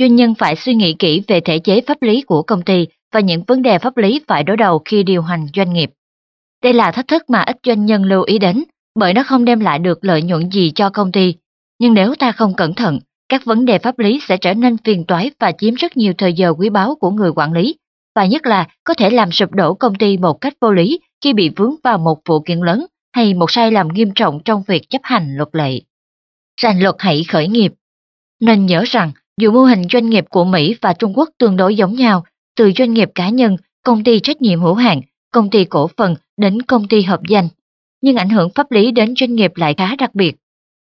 doanh nhân phải suy nghĩ kỹ về thể chế pháp lý của công ty và những vấn đề pháp lý phải đối đầu khi điều hành doanh nghiệp. Đây là thách thức mà ít doanh nhân lưu ý đến, bởi nó không đem lại được lợi nhuận gì cho công ty. Nhưng nếu ta không cẩn thận, các vấn đề pháp lý sẽ trở nên phiền toái và chiếm rất nhiều thời giờ quý báu của người quản lý, và nhất là có thể làm sụp đổ công ty một cách vô lý khi bị vướng vào một vụ kiện lớn hay một sai lầm nghiêm trọng trong việc chấp hành luật lệ. Rành luật hãy khởi nghiệp Nên nhớ rằng, dù mô hình doanh nghiệp của Mỹ và Trung Quốc tương đối giống nhau, từ doanh nghiệp cá nhân, công ty trách nhiệm hữu hạn, công ty cổ phần đến công ty hợp danh, nhưng ảnh hưởng pháp lý đến doanh nghiệp lại khá đặc biệt.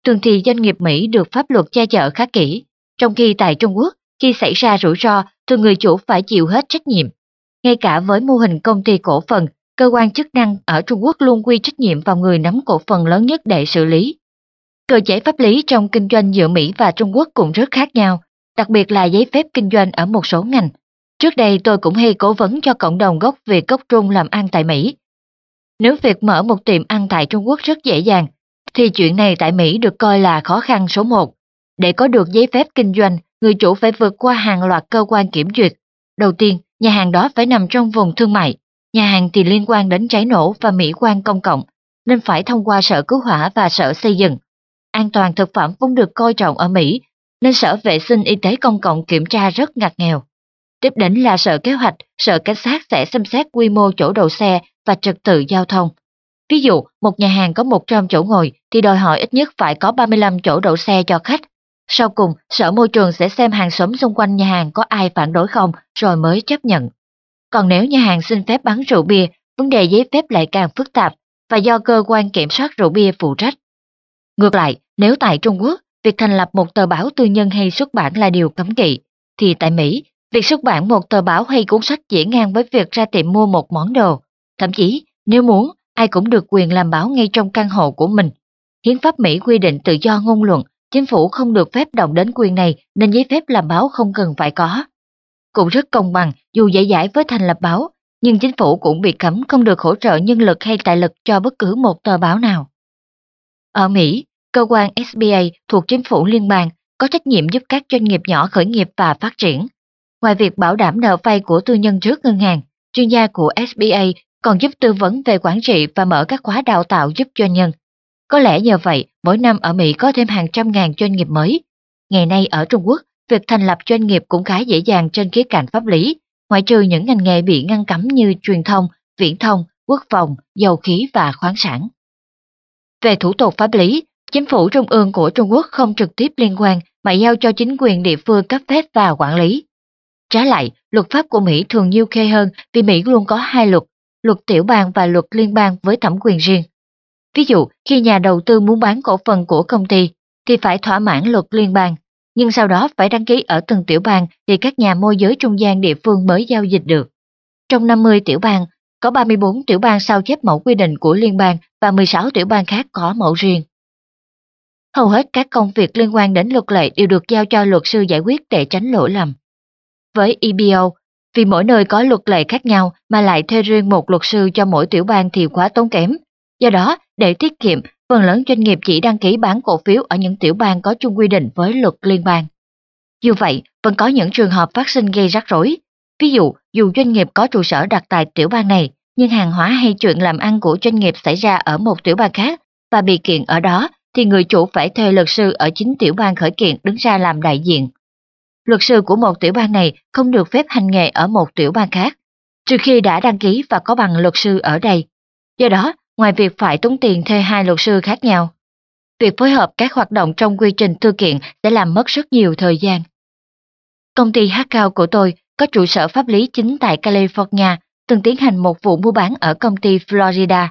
Thường thì doanh nghiệp Mỹ được pháp luật che chở khá kỹ, trong khi tại Trung Quốc, khi xảy ra rủi ro, thường người chủ phải chịu hết trách nhiệm. Ngay cả với mô hình công ty cổ phần, cơ quan chức năng ở Trung Quốc luôn quy trách nhiệm vào người nắm cổ phần lớn nhất để xử lý. Cơ chế pháp lý trong kinh doanh giữa Mỹ và Trung Quốc cũng rất khác nhau, đặc biệt là giấy phép kinh doanh ở một số ngành. Trước đây tôi cũng hay cố vấn cho cộng đồng gốc Việt gốc Trung làm ăn tại Mỹ. Nếu việc mở một tiệm ăn tại Trung Quốc rất dễ dàng, thì chuyện này tại Mỹ được coi là khó khăn số một. Để có được giấy phép kinh doanh, người chủ phải vượt qua hàng loạt cơ quan kiểm duyệt. Đầu tiên, nhà hàng đó phải nằm trong vùng thương mại. Nhà hàng thì liên quan đến cháy nổ và mỹ quan công cộng, nên phải thông qua sở cứu hỏa và sở xây dựng. An toàn thực phẩm vốn được coi trọng ở Mỹ, nên sở vệ sinh y tế công cộng kiểm tra rất ngặt nghèo. Tiếp đến là sở kế hoạch, sở cảnh sát sẽ xem xét quy mô chỗ đậu xe và trật tự giao thông. Ví dụ, một nhà hàng có 100 chỗ ngồi thì đòi hỏi ít nhất phải có 35 chỗ đậu xe cho khách. Sau cùng, sở môi trường sẽ xem hàng xóm xung quanh nhà hàng có ai phản đối không rồi mới chấp nhận. Còn nếu nhà hàng xin phép bán rượu bia, vấn đề giấy phép lại càng phức tạp và do cơ quan kiểm soát rượu bia phụ trách. Ngược lại, nếu tại Trung Quốc, việc thành lập một tờ báo tư nhân hay xuất bản là điều cấm kỵ, thì tại Mỹ, việc xuất bản một tờ báo hay cuốn sách dễ ngang với việc ra tiệm mua một món đồ. Thậm chí, nếu muốn, ai cũng được quyền làm báo ngay trong căn hộ của mình. Hiến pháp Mỹ quy định tự do ngôn luận, chính phủ không được phép động đến quyền này nên giấy phép làm báo không cần phải có. Cũng rất công bằng dù dễ dãi với thành lập báo, nhưng chính phủ cũng bị cấm không được hỗ trợ nhân lực hay tài lực cho bất cứ một tờ báo nào. Ở Mỹ, cơ quan SBA thuộc chính phủ liên bang có trách nhiệm giúp các doanh nghiệp nhỏ khởi nghiệp và phát triển. Ngoài việc bảo đảm nợ vay của tư nhân trước ngân hàng, chuyên gia của SBA còn giúp tư vấn về quản trị và mở các khóa đào tạo giúp doanh nhân. Có lẽ nhờ vậy, mỗi năm ở Mỹ có thêm hàng trăm ngàn doanh nghiệp mới. Ngày nay ở Trung Quốc, việc thành lập doanh nghiệp cũng khá dễ dàng trên khía cạnh pháp lý, ngoại trừ những ngành nghề bị ngăn cấm như truyền thông, viễn thông, quốc phòng, dầu khí và khoáng sản. Về thủ tục pháp lý, chính phủ trung ương của Trung Quốc không trực tiếp liên quan mà giao cho chính quyền địa phương cấp phép và quản lý. Trái lại, luật pháp của Mỹ thường nhiêu khê hơn vì Mỹ luôn có hai luật, luật tiểu bang và luật liên bang với thẩm quyền riêng. Ví dụ, khi nhà đầu tư muốn bán cổ phần của công ty, thì phải thỏa mãn luật liên bang, nhưng sau đó phải đăng ký ở từng tiểu bang thì các nhà môi giới trung gian địa phương mới giao dịch được. Trong 50 tiểu bang, có 34 tiểu bang sao chép mẫu quy định của liên bang và 16 tiểu bang khác có mẫu riêng. Hầu hết các công việc liên quan đến luật lệ đều được giao cho luật sư giải quyết để tránh lỗi lầm. Với EBO, vì mỗi nơi có luật lệ khác nhau mà lại thuê riêng một luật sư cho mỗi tiểu bang thì quá tốn kém. Do đó, để tiết kiệm, phần lớn doanh nghiệp chỉ đăng ký bán cổ phiếu ở những tiểu bang có chung quy định với luật liên bang. Dù vậy, vẫn có những trường hợp phát sinh gây rắc rối. Ví dụ, dù doanh nghiệp có trụ sở đặt tại tiểu bang này, nhưng hàng hóa hay chuyện làm ăn của doanh nghiệp xảy ra ở một tiểu bang khác và bị kiện ở đó, thì người chủ phải thuê luật sư ở chính tiểu bang khởi kiện đứng ra làm đại diện. Luật sư của một tiểu bang này không được phép hành nghề ở một tiểu bang khác, trừ khi đã đăng ký và có bằng luật sư ở đây. Do đó, ngoài việc phải tốn tiền thuê hai luật sư khác nhau. Việc phối hợp các hoạt động trong quy trình thư kiện sẽ làm mất rất nhiều thời gian. Công ty hát cao của tôi có trụ sở pháp lý chính tại California, từng tiến hành một vụ mua bán ở công ty Florida.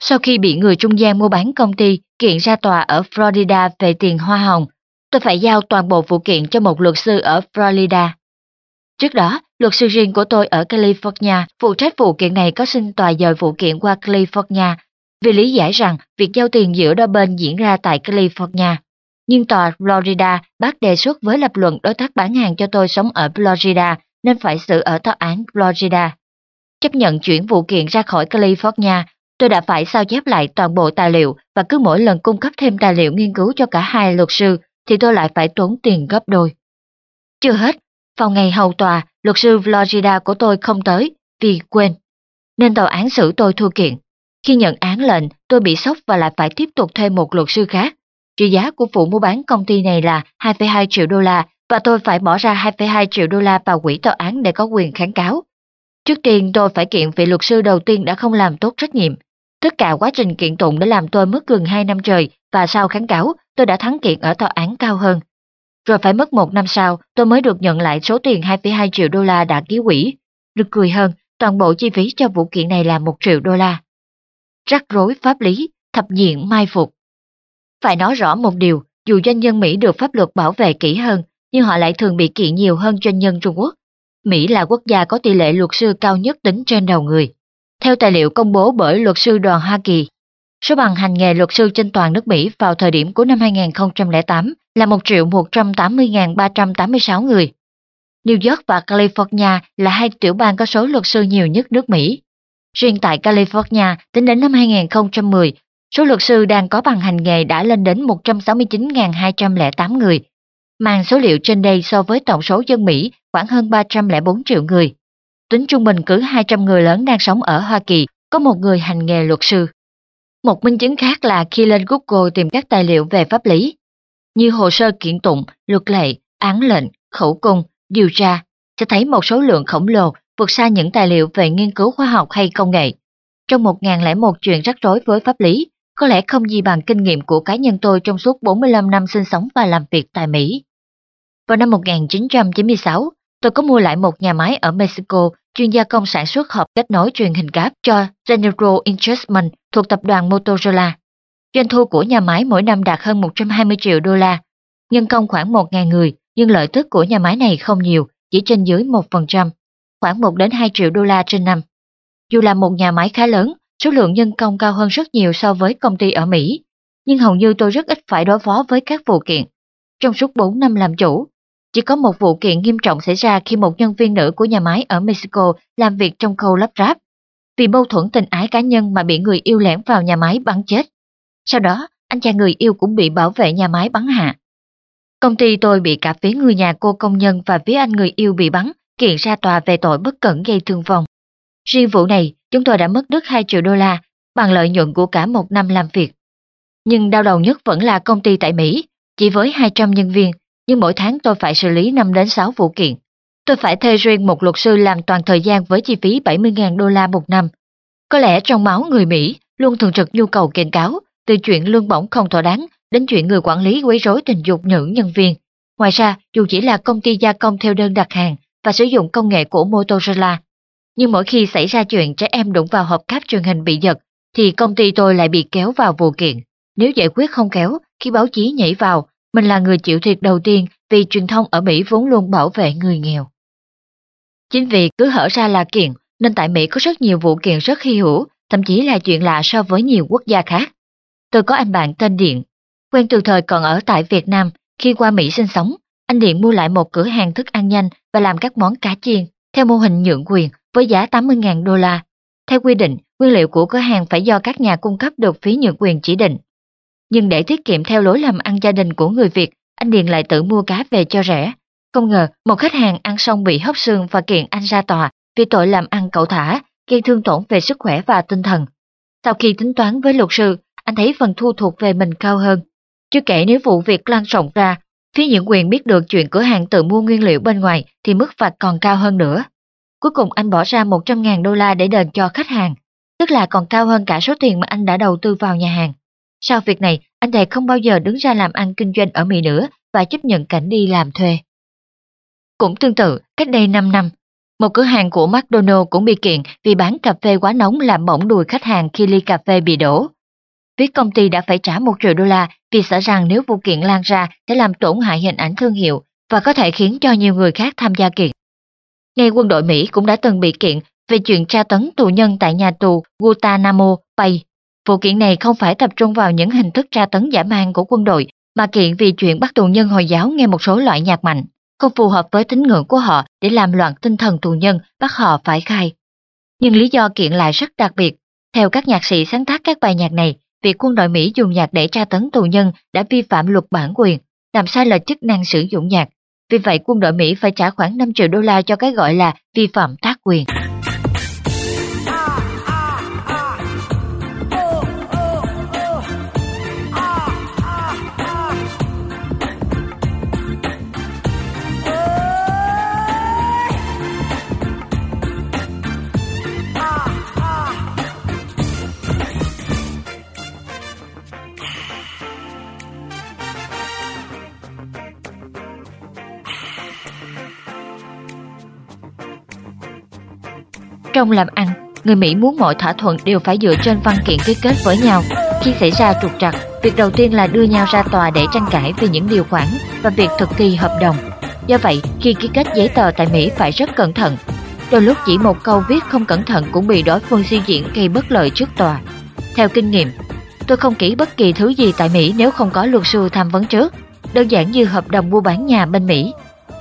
Sau khi bị người trung gian mua bán công ty kiện ra tòa ở Florida về tiền hoa hồng, tôi phải giao toàn bộ vụ kiện cho một luật sư ở Florida. Trước đó, luật sư riêng của tôi ở California phụ trách vụ kiện này có xin tòa dời vụ kiện qua California vì lý giải rằng việc giao tiền giữa đôi bên diễn ra tại California. Nhưng tòa Florida bác đề xuất với lập luận đối tác bán hàng cho tôi sống ở Florida nên phải xử ở tòa án Florida. Chấp nhận chuyển vụ kiện ra khỏi California, tôi đã phải sao chép lại toàn bộ tài liệu và cứ mỗi lần cung cấp thêm tài liệu nghiên cứu cho cả hai luật sư thì tôi lại phải tốn tiền gấp đôi. Chưa hết, vào ngày hầu tòa, luật sư Florida của tôi không tới vì quên, nên tòa án xử tôi thua kiện. Khi nhận án lệnh, tôi bị sốc và lại phải tiếp tục thuê một luật sư khác. Trị giá của vụ mua bán công ty này là 2,2 triệu đô la và tôi phải bỏ ra 2,2 triệu đô la vào quỹ tòa án để có quyền kháng cáo. Trước tiên tôi phải kiện vị luật sư đầu tiên đã không làm tốt trách nhiệm. Tất cả quá trình kiện tụng đã làm tôi mất gần 2 năm trời và sau kháng cáo tôi đã thắng kiện ở tòa án cao hơn. Rồi phải mất một năm sau tôi mới được nhận lại số tiền 2,2 triệu đô la đã ký quỹ. Được cười hơn, toàn bộ chi phí cho vụ kiện này là 1 triệu đô la. Rắc rối pháp lý, thập diện mai phục. Phải nói rõ một điều, dù doanh nhân Mỹ được pháp luật bảo vệ kỹ hơn, nhưng họ lại thường bị kiện nhiều hơn doanh nhân Trung Quốc. Mỹ là quốc gia có tỷ lệ luật sư cao nhất tính trên đầu người. Theo tài liệu công bố bởi luật sư đoàn Hoa Kỳ, số bằng hành nghề luật sư trên toàn nước Mỹ vào thời điểm của năm 2008 là 1 triệu 180.386 người. New York và California là hai tiểu bang có số luật sư nhiều nhất nước Mỹ. Riêng tại California, tính đến năm 2010, số luật sư đang có bằng hành nghề đã lên đến 169.208 người, mang số liệu trên đây so với tổng số dân Mỹ khoảng hơn 304 triệu người. Tính trung bình cứ 200 người lớn đang sống ở Hoa Kỳ, có một người hành nghề luật sư. Một minh chứng khác là khi lên Google tìm các tài liệu về pháp lý, như hồ sơ kiện tụng, luật lệ, án lệnh, khẩu cung, điều tra, sẽ thấy một số lượng khổng lồ vượt xa những tài liệu về nghiên cứu khoa học hay công nghệ. Trong 1001 chuyện rắc rối với pháp lý, có lẽ không gì bằng kinh nghiệm của cá nhân tôi trong suốt 45 năm sinh sống và làm việc tại Mỹ. Vào năm 1996, tôi có mua lại một nhà máy ở Mexico chuyên gia công sản xuất hộp kết nối truyền hình cáp cho General Instrument thuộc tập đoàn Motorola. Doanh thu của nhà máy mỗi năm đạt hơn 120 triệu đô la, nhân công khoảng 1.000 người, nhưng lợi tức của nhà máy này không nhiều, chỉ trên dưới 1%, khoảng 1 đến 2 triệu đô la trên năm. Dù là một nhà máy khá lớn, số lượng nhân công cao hơn rất nhiều so với công ty ở Mỹ, nhưng hầu như tôi rất ít phải đối phó với các vụ kiện. Trong suốt 4 năm làm chủ, chỉ có một vụ kiện nghiêm trọng xảy ra khi một nhân viên nữ của nhà máy ở Mexico làm việc trong khâu lắp ráp. Vì mâu thuẫn tình ái cá nhân mà bị người yêu lẻn vào nhà máy bắn chết. Sau đó, anh chàng người yêu cũng bị bảo vệ nhà máy bắn hạ. Công ty tôi bị cả phía người nhà cô công nhân và phía anh người yêu bị bắn, kiện ra tòa về tội bất cẩn gây thương vong. Riêng vụ này, chúng tôi đã mất đứt 2 triệu đô la bằng lợi nhuận của cả một năm làm việc. Nhưng đau đầu nhất vẫn là công ty tại Mỹ, chỉ với 200 nhân viên, nhưng mỗi tháng tôi phải xử lý 5 đến 6 vụ kiện. Tôi phải thuê riêng một luật sư làm toàn thời gian với chi phí 70.000 đô la một năm. Có lẽ trong máu người Mỹ luôn thường trực nhu cầu kiện cáo, từ chuyện lương bổng không thỏa đáng đến chuyện người quản lý quấy rối tình dục nữ nhân viên. Ngoài ra, dù chỉ là công ty gia công theo đơn đặt hàng và sử dụng công nghệ của Motorola, nhưng mỗi khi xảy ra chuyện trẻ em đụng vào hộp cáp truyền hình bị giật, thì công ty tôi lại bị kéo vào vụ kiện. Nếu giải quyết không kéo, khi báo chí nhảy vào, mình là người chịu thiệt đầu tiên vì truyền thông ở Mỹ vốn luôn bảo vệ người nghèo. Chính vì cứ hở ra là kiện, nên tại Mỹ có rất nhiều vụ kiện rất hy hữu, thậm chí là chuyện lạ so với nhiều quốc gia khác. Tôi có anh bạn tên Điện, quen từ thời còn ở tại Việt Nam, khi qua Mỹ sinh sống, anh Điện mua lại một cửa hàng thức ăn nhanh và làm các món cá chiên, theo mô hình nhượng quyền với giá 80.000 đô la. Theo quy định, nguyên liệu của cửa hàng phải do các nhà cung cấp được phí nhượng quyền chỉ định. Nhưng để tiết kiệm theo lối làm ăn gia đình của người Việt, anh Điền lại tự mua cá về cho rẻ. Không ngờ, một khách hàng ăn xong bị hóc xương và kiện anh ra tòa vì tội làm ăn cậu thả, gây thương tổn về sức khỏe và tinh thần. Sau khi tính toán với luật sư, anh thấy phần thu thuộc về mình cao hơn. Chưa kể nếu vụ việc lan rộng ra, phía những quyền biết được chuyện cửa hàng tự mua nguyên liệu bên ngoài thì mức phạt còn cao hơn nữa. Cuối cùng anh bỏ ra 100.000 đô la để đền cho khách hàng, tức là còn cao hơn cả số tiền mà anh đã đầu tư vào nhà hàng. Sau việc này, anh này không bao giờ đứng ra làm ăn kinh doanh ở Mỹ nữa và chấp nhận cảnh đi làm thuê. Cũng tương tự, cách đây 5 năm, một cửa hàng của McDonald cũng bị kiện vì bán cà phê quá nóng làm bỏng đùi khách hàng khi ly cà phê bị đổ. Viết công ty đã phải trả một triệu đô la vì sợ rằng nếu vụ kiện lan ra sẽ làm tổn hại hình ảnh thương hiệu và có thể khiến cho nhiều người khác tham gia kiện. Ngay quân đội Mỹ cũng đã từng bị kiện về chuyện tra tấn tù nhân tại nhà tù Guantanamo Bay. Vụ kiện này không phải tập trung vào những hình thức tra tấn giả man của quân đội, mà kiện vì chuyện bắt tù nhân Hồi giáo nghe một số loại nhạc mạnh, không phù hợp với tín ngưỡng của họ để làm loạn tinh thần tù nhân bắt họ phải khai. Nhưng lý do kiện lại rất đặc biệt. Theo các nhạc sĩ sáng tác các bài nhạc này, việc quân đội Mỹ dùng nhạc để tra tấn tù nhân đã vi phạm luật bản quyền, làm sai lệch chức năng sử dụng nhạc. Vì vậy quân đội Mỹ phải trả khoảng 5 triệu đô la cho cái gọi là vi phạm tác quyền. Trong làm ăn, người Mỹ muốn mọi thỏa thuận đều phải dựa trên văn kiện ký kết với nhau. Khi xảy ra trục trặc, việc đầu tiên là đưa nhau ra tòa để tranh cãi về những điều khoản và việc thực thi hợp đồng. Do vậy, khi ký kết giấy tờ tại Mỹ phải rất cẩn thận. Đôi lúc chỉ một câu viết không cẩn thận cũng bị đối phương suy diễn gây bất lợi trước tòa. Theo kinh nghiệm, tôi không ký bất kỳ thứ gì tại Mỹ nếu không có luật sư tham vấn trước. Đơn giản như hợp đồng mua bán nhà bên Mỹ.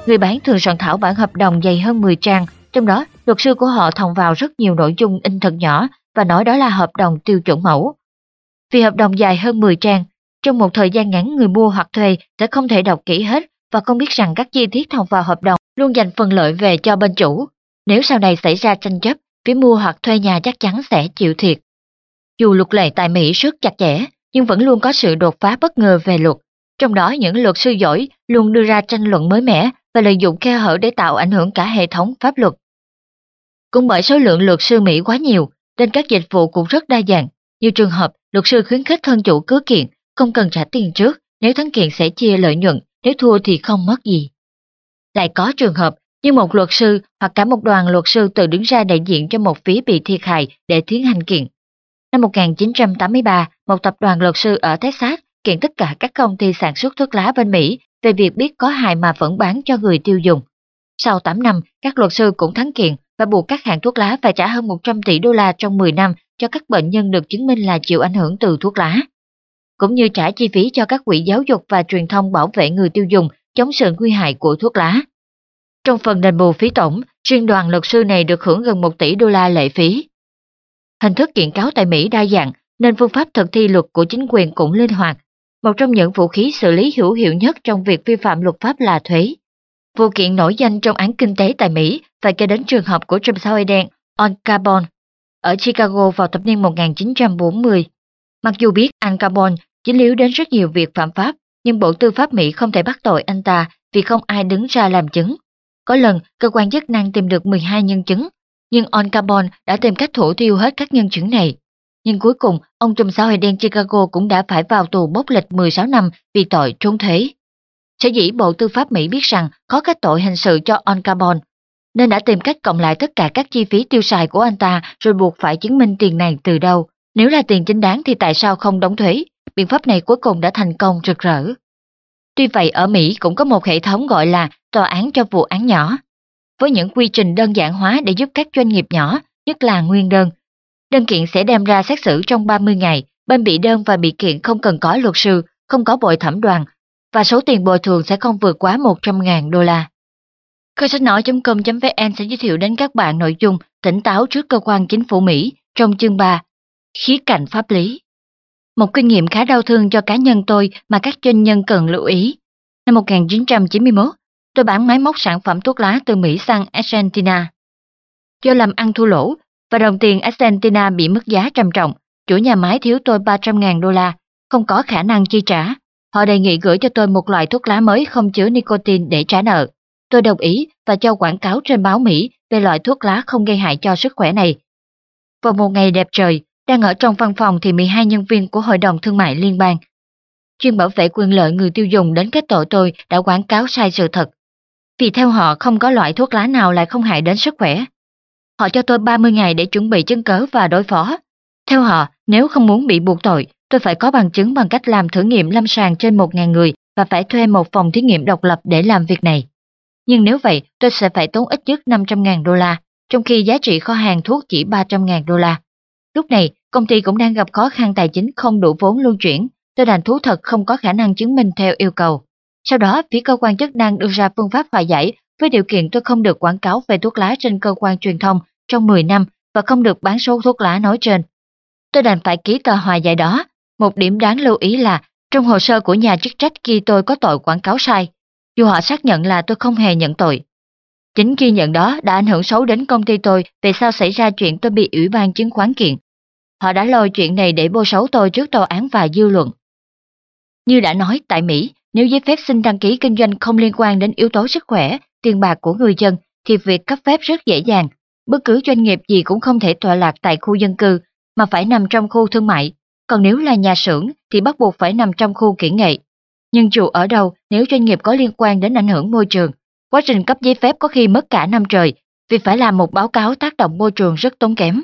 Người bán thường soạn thảo bản hợp đồng dày hơn 10 trang, trong đó luật sư của họ thòng vào rất nhiều nội dung in thật nhỏ và nói đó là hợp đồng tiêu chuẩn mẫu. Vì hợp đồng dài hơn 10 trang, trong một thời gian ngắn người mua hoặc thuê sẽ không thể đọc kỹ hết và không biết rằng các chi tiết thòng vào hợp đồng luôn dành phần lợi về cho bên chủ. Nếu sau này xảy ra tranh chấp, phía mua hoặc thuê nhà chắc chắn sẽ chịu thiệt. Dù luật lệ tại Mỹ rất chặt chẽ, nhưng vẫn luôn có sự đột phá bất ngờ về luật. Trong đó những luật sư giỏi luôn đưa ra tranh luận mới mẻ và lợi dụng khe hở để tạo ảnh hưởng cả hệ thống pháp luật. Cũng bởi số lượng luật sư Mỹ quá nhiều, nên các dịch vụ cũng rất đa dạng. Nhiều trường hợp, luật sư khuyến khích thân chủ cứ kiện, không cần trả tiền trước, nếu thắng kiện sẽ chia lợi nhuận, nếu thua thì không mất gì. Lại có trường hợp, như một luật sư hoặc cả một đoàn luật sư tự đứng ra đại diện cho một phía bị thiệt hại để tiến hành kiện. Năm 1983, một tập đoàn luật sư ở Texas kiện tất cả các công ty sản xuất thuốc lá bên Mỹ về việc biết có hại mà vẫn bán cho người tiêu dùng. Sau 8 năm, các luật sư cũng thắng kiện và buộc các hãng thuốc lá phải trả hơn 100 tỷ đô la trong 10 năm cho các bệnh nhân được chứng minh là chịu ảnh hưởng từ thuốc lá, cũng như trả chi phí cho các quỹ giáo dục và truyền thông bảo vệ người tiêu dùng chống sự nguy hại của thuốc lá. Trong phần đền bù phí tổng, riêng đoàn luật sư này được hưởng gần 1 tỷ đô la lệ phí. Hình thức kiện cáo tại Mỹ đa dạng, nên phương pháp thực thi luật của chính quyền cũng linh hoạt. Một trong những vũ khí xử lý hữu hiệu nhất trong việc vi phạm luật pháp là thuế. Vụ kiện nổi danh trong án kinh tế tại Mỹ phải kể đến trường hợp của trùm sao đen Al Capone, ở Chicago vào thập niên 1940. Mặc dù biết Al Capone dính líu đến rất nhiều việc phạm pháp, nhưng Bộ Tư pháp Mỹ không thể bắt tội anh ta vì không ai đứng ra làm chứng. Có lần, cơ quan chức năng tìm được 12 nhân chứng, nhưng Al Capone đã tìm cách thủ tiêu hết các nhân chứng này. Nhưng cuối cùng, ông trùm sao đen Chicago cũng đã phải vào tù bốc lịch 16 năm vì tội trốn thuế. Sở dĩ Bộ Tư pháp Mỹ biết rằng có các tội hình sự cho Al Capone nên đã tìm cách cộng lại tất cả các chi phí tiêu xài của anh ta rồi buộc phải chứng minh tiền này từ đâu. Nếu là tiền chính đáng thì tại sao không đóng thuế? Biện pháp này cuối cùng đã thành công rực rỡ. Tuy vậy ở Mỹ cũng có một hệ thống gọi là tòa án cho vụ án nhỏ, với những quy trình đơn giản hóa để giúp các doanh nghiệp nhỏ, nhất là nguyên đơn. Đơn kiện sẽ đem ra xét xử trong 30 ngày, bên bị đơn và bị kiện không cần có luật sư, không có bồi thẩm đoàn và số tiền bồi thường sẽ không vượt quá 100.000 đô la. Kho sách nói.com.vn sẽ giới thiệu đến các bạn nội dung tỉnh táo trước cơ quan chính phủ Mỹ trong chương 3, khía cạnh pháp lý. Một kinh nghiệm khá đau thương cho cá nhân tôi mà các doanh nhân cần lưu ý. Năm 1991, tôi bán máy móc sản phẩm thuốc lá từ Mỹ sang Argentina. Do làm ăn thua lỗ và đồng tiền Argentina bị mất giá trầm trọng, chủ nhà máy thiếu tôi 300.000 đô la, không có khả năng chi trả. Họ đề nghị gửi cho tôi một loại thuốc lá mới không chứa nicotine để trả nợ. Tôi đồng ý và cho quảng cáo trên báo Mỹ về loại thuốc lá không gây hại cho sức khỏe này. Vào một ngày đẹp trời, đang ở trong văn phòng thì 12 nhân viên của Hội đồng Thương mại Liên bang chuyên bảo vệ quyền lợi người tiêu dùng đến kết tội tôi đã quảng cáo sai sự thật. vì theo họ không có loại thuốc lá nào lại không hại đến sức khỏe. Họ cho tôi 30 ngày để chuẩn bị chứng cớ và đối phó. Theo họ, nếu không muốn bị buộc tội, tôi phải có bằng chứng bằng cách làm thử nghiệm lâm sàng trên 1.000 người và phải thuê một phòng thí nghiệm độc lập để làm việc này. Nhưng nếu vậy, tôi sẽ phải tốn ít nhất 500.000 đô la, trong khi giá trị kho hàng thuốc chỉ 300.000 đô la. Lúc này, công ty cũng đang gặp khó khăn tài chính không đủ vốn luân chuyển, tôi đành thú thật không có khả năng chứng minh theo yêu cầu. Sau đó, phía cơ quan chức năng đưa ra phương pháp hòa giải với điều kiện tôi không được quảng cáo về thuốc lá trên cơ quan truyền thông trong 10 năm và không được bán số thuốc lá nói trên. Tôi đành phải ký tờ hòa giải đó. Một điểm đáng lưu ý là trong hồ sơ của nhà chức trách ghi tôi có tội quảng cáo sai, dù họ xác nhận là tôi không hề nhận tội. Chính ghi nhận đó đã ảnh hưởng xấu đến công ty tôi về sao xảy ra chuyện tôi bị ủy ban chứng khoán kiện. Họ đã lôi chuyện này để bôi xấu tôi trước tòa án và dư luận. Như đã nói, tại Mỹ, nếu giấy phép xin đăng ký kinh doanh không liên quan đến yếu tố sức khỏe, tiền bạc của người dân, thì việc cấp phép rất dễ dàng. Bất cứ doanh nghiệp gì cũng không thể tọa lạc tại khu dân cư, mà phải nằm trong khu thương mại. Còn nếu là nhà xưởng thì bắt buộc phải nằm trong khu kỹ nghệ. Nhưng dù ở đâu, nếu doanh nghiệp có liên quan đến ảnh hưởng môi trường, quá trình cấp giấy phép có khi mất cả năm trời, vì phải làm một báo cáo tác động môi trường rất tốn kém.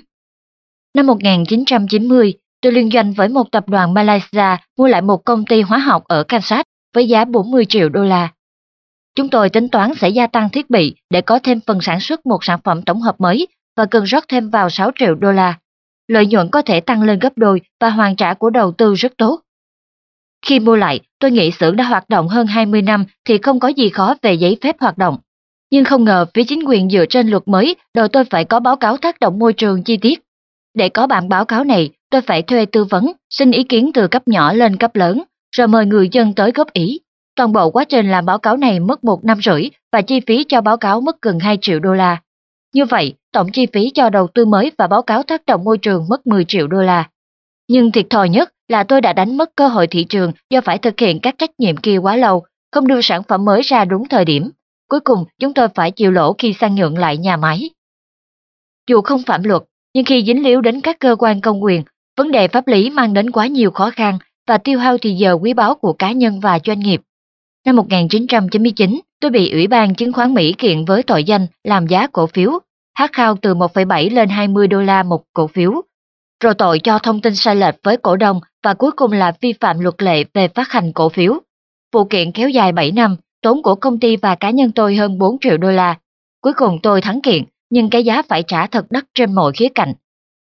Năm 1990, tôi liên doanh với một tập đoàn Malaysia mua lại một công ty hóa học ở Kansas với giá 40 triệu đô la. Chúng tôi tính toán sẽ gia tăng thiết bị để có thêm phần sản xuất một sản phẩm tổng hợp mới và cần rót thêm vào 6 triệu đô la. Lợi nhuận có thể tăng lên gấp đôi và hoàn trả của đầu tư rất tốt. Khi mua lại, tôi nghĩ xưởng đã hoạt động hơn 20 năm thì không có gì khó về giấy phép hoạt động. Nhưng không ngờ phía chính quyền dựa trên luật mới đòi tôi phải có báo cáo tác động môi trường chi tiết. Để có bản báo cáo này, tôi phải thuê tư vấn, xin ý kiến từ cấp nhỏ lên cấp lớn, rồi mời người dân tới góp ý. Toàn bộ quá trình làm báo cáo này mất một năm rưỡi và chi phí cho báo cáo mất gần 2 triệu đô la. Như vậy, tổng chi phí cho đầu tư mới và báo cáo tác động môi trường mất 10 triệu đô la. Nhưng thiệt thòi nhất là tôi đã đánh mất cơ hội thị trường do phải thực hiện các trách nhiệm kia quá lâu, không đưa sản phẩm mới ra đúng thời điểm. Cuối cùng, chúng tôi phải chịu lỗ khi sang nhượng lại nhà máy. Dù không phạm luật, nhưng khi dính líu đến các cơ quan công quyền, vấn đề pháp lý mang đến quá nhiều khó khăn và tiêu hao thì giờ quý báu của cá nhân và doanh nghiệp. Năm 1999, tôi bị Ủy ban Chứng khoán Mỹ kiện với tội danh làm giá cổ phiếu, hát khao từ 1,7 lên 20 đô la một cổ phiếu, rồi tội cho thông tin sai lệch với cổ đông và cuối cùng là vi phạm luật lệ về phát hành cổ phiếu. Vụ kiện kéo dài 7 năm, tốn của công ty và cá nhân tôi hơn 4 triệu đô la. Cuối cùng tôi thắng kiện, nhưng cái giá phải trả thật đắt trên mọi khía cạnh.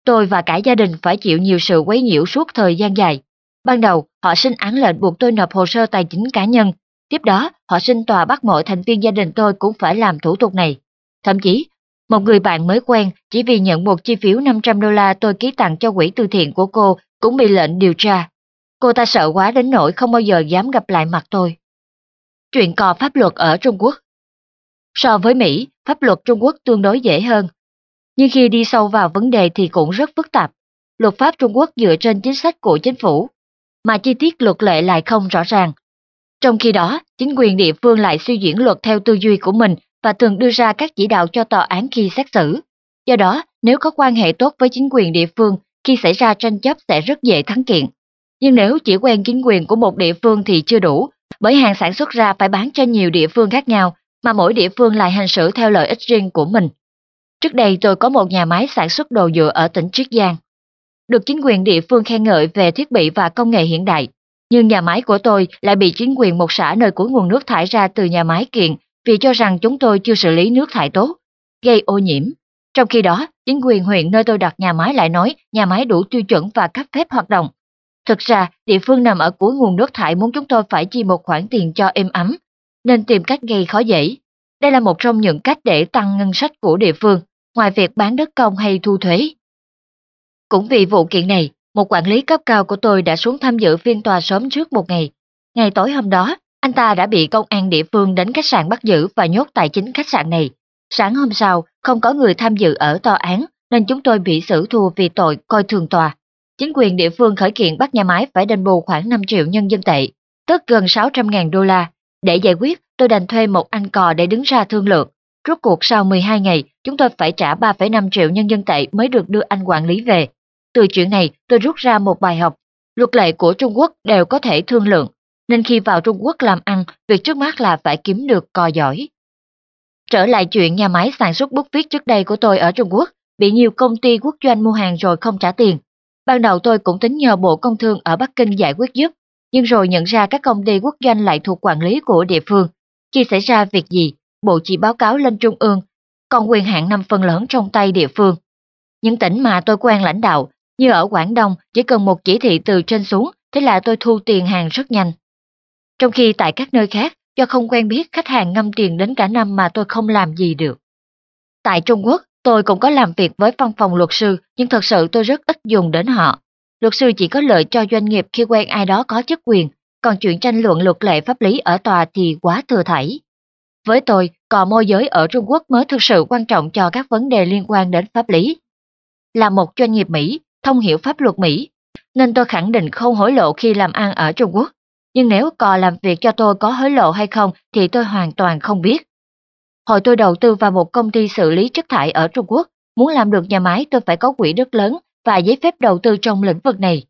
Tôi và cả gia đình phải chịu nhiều sự quấy nhiễu suốt thời gian dài. Ban đầu, họ xin án lệnh buộc tôi nộp hồ sơ tài chính cá nhân. Tiếp đó, họ xin tòa bắt mọi thành viên gia đình tôi cũng phải làm thủ tục này. Thậm chí, một người bạn mới quen chỉ vì nhận một chi phiếu 500 đô la tôi ký tặng cho quỹ từ thiện của cô cũng bị lệnh điều tra. Cô ta sợ quá đến nỗi không bao giờ dám gặp lại mặt tôi. Chuyện cò pháp luật ở Trung Quốc So với Mỹ, pháp luật Trung Quốc tương đối dễ hơn. Nhưng khi đi sâu vào vấn đề thì cũng rất phức tạp. Luật pháp Trung Quốc dựa trên chính sách của chính phủ, mà chi tiết luật lệ lại không rõ ràng. Trong khi đó, chính quyền địa phương lại suy diễn luật theo tư duy của mình và thường đưa ra các chỉ đạo cho tòa án khi xét xử. Do đó, nếu có quan hệ tốt với chính quyền địa phương, khi xảy ra tranh chấp sẽ rất dễ thắng kiện. Nhưng nếu chỉ quen chính quyền của một địa phương thì chưa đủ, bởi hàng sản xuất ra phải bán cho nhiều địa phương khác nhau, mà mỗi địa phương lại hành xử theo lợi ích riêng của mình. Trước đây tôi có một nhà máy sản xuất đồ dựa ở tỉnh Triết Giang. Được chính quyền địa phương khen ngợi về thiết bị và công nghệ hiện đại, nhưng nhà máy của tôi lại bị chính quyền một xã nơi cuối nguồn nước thải ra từ nhà máy kiện vì cho rằng chúng tôi chưa xử lý nước thải tốt, gây ô nhiễm. Trong khi đó, chính quyền huyện nơi tôi đặt nhà máy lại nói nhà máy đủ tiêu chuẩn và cấp phép hoạt động. Thực ra, địa phương nằm ở cuối nguồn nước thải muốn chúng tôi phải chi một khoản tiền cho êm ấm, nên tìm cách gây khó dễ. Đây là một trong những cách để tăng ngân sách của địa phương, ngoài việc bán đất công hay thu thuế. Cũng vì vụ kiện này, một quản lý cấp cao của tôi đã xuống tham dự phiên tòa sớm trước một ngày. Ngày tối hôm đó, anh ta đã bị công an địa phương đến khách sạn bắt giữ và nhốt tại chính khách sạn này. Sáng hôm sau, không có người tham dự ở tòa án, nên chúng tôi bị xử thua vì tội coi thường tòa. Chính quyền địa phương khởi kiện bắt nhà máy phải đền bù khoảng 5 triệu nhân dân tệ, tức gần 600.000 đô la. Để giải quyết, tôi đành thuê một anh cò để đứng ra thương lượng. Rốt cuộc sau 12 ngày, chúng tôi phải trả 3,5 triệu nhân dân tệ mới được đưa anh quản lý về. Từ chuyện này, tôi rút ra một bài học. Luật lệ của Trung Quốc đều có thể thương lượng, nên khi vào Trung Quốc làm ăn, việc trước mắt là phải kiếm được cò giỏi. Trở lại chuyện nhà máy sản xuất bút viết trước đây của tôi ở Trung Quốc, bị nhiều công ty quốc doanh mua hàng rồi không trả tiền. Ban đầu tôi cũng tính nhờ Bộ Công Thương ở Bắc Kinh giải quyết giúp, nhưng rồi nhận ra các công ty quốc doanh lại thuộc quản lý của địa phương. Khi xảy ra việc gì, Bộ chỉ báo cáo lên Trung ương, còn quyền hạn nằm phần lớn trong tay địa phương. Những tỉnh mà tôi quen lãnh đạo, như ở Quảng Đông, chỉ cần một chỉ thị từ trên xuống, thế là tôi thu tiền hàng rất nhanh. Trong khi tại các nơi khác, do không quen biết khách hàng ngâm tiền đến cả năm mà tôi không làm gì được. Tại Trung Quốc, tôi cũng có làm việc với văn phòng luật sư, nhưng thật sự tôi rất ít dùng đến họ. Luật sư chỉ có lợi cho doanh nghiệp khi quen ai đó có chức quyền, còn chuyện tranh luận luật lệ pháp lý ở tòa thì quá thừa thảy. Với tôi, cò môi giới ở Trung Quốc mới thực sự quan trọng cho các vấn đề liên quan đến pháp lý. Là một doanh nghiệp Mỹ, thông hiểu pháp luật Mỹ, nên tôi khẳng định không hối lộ khi làm ăn ở Trung Quốc. Nhưng nếu cò làm việc cho tôi có hối lộ hay không thì tôi hoàn toàn không biết. Hồi tôi đầu tư vào một công ty xử lý chất thải ở Trung Quốc, muốn làm được nhà máy tôi phải có quỹ đất lớn và giấy phép đầu tư trong lĩnh vực này.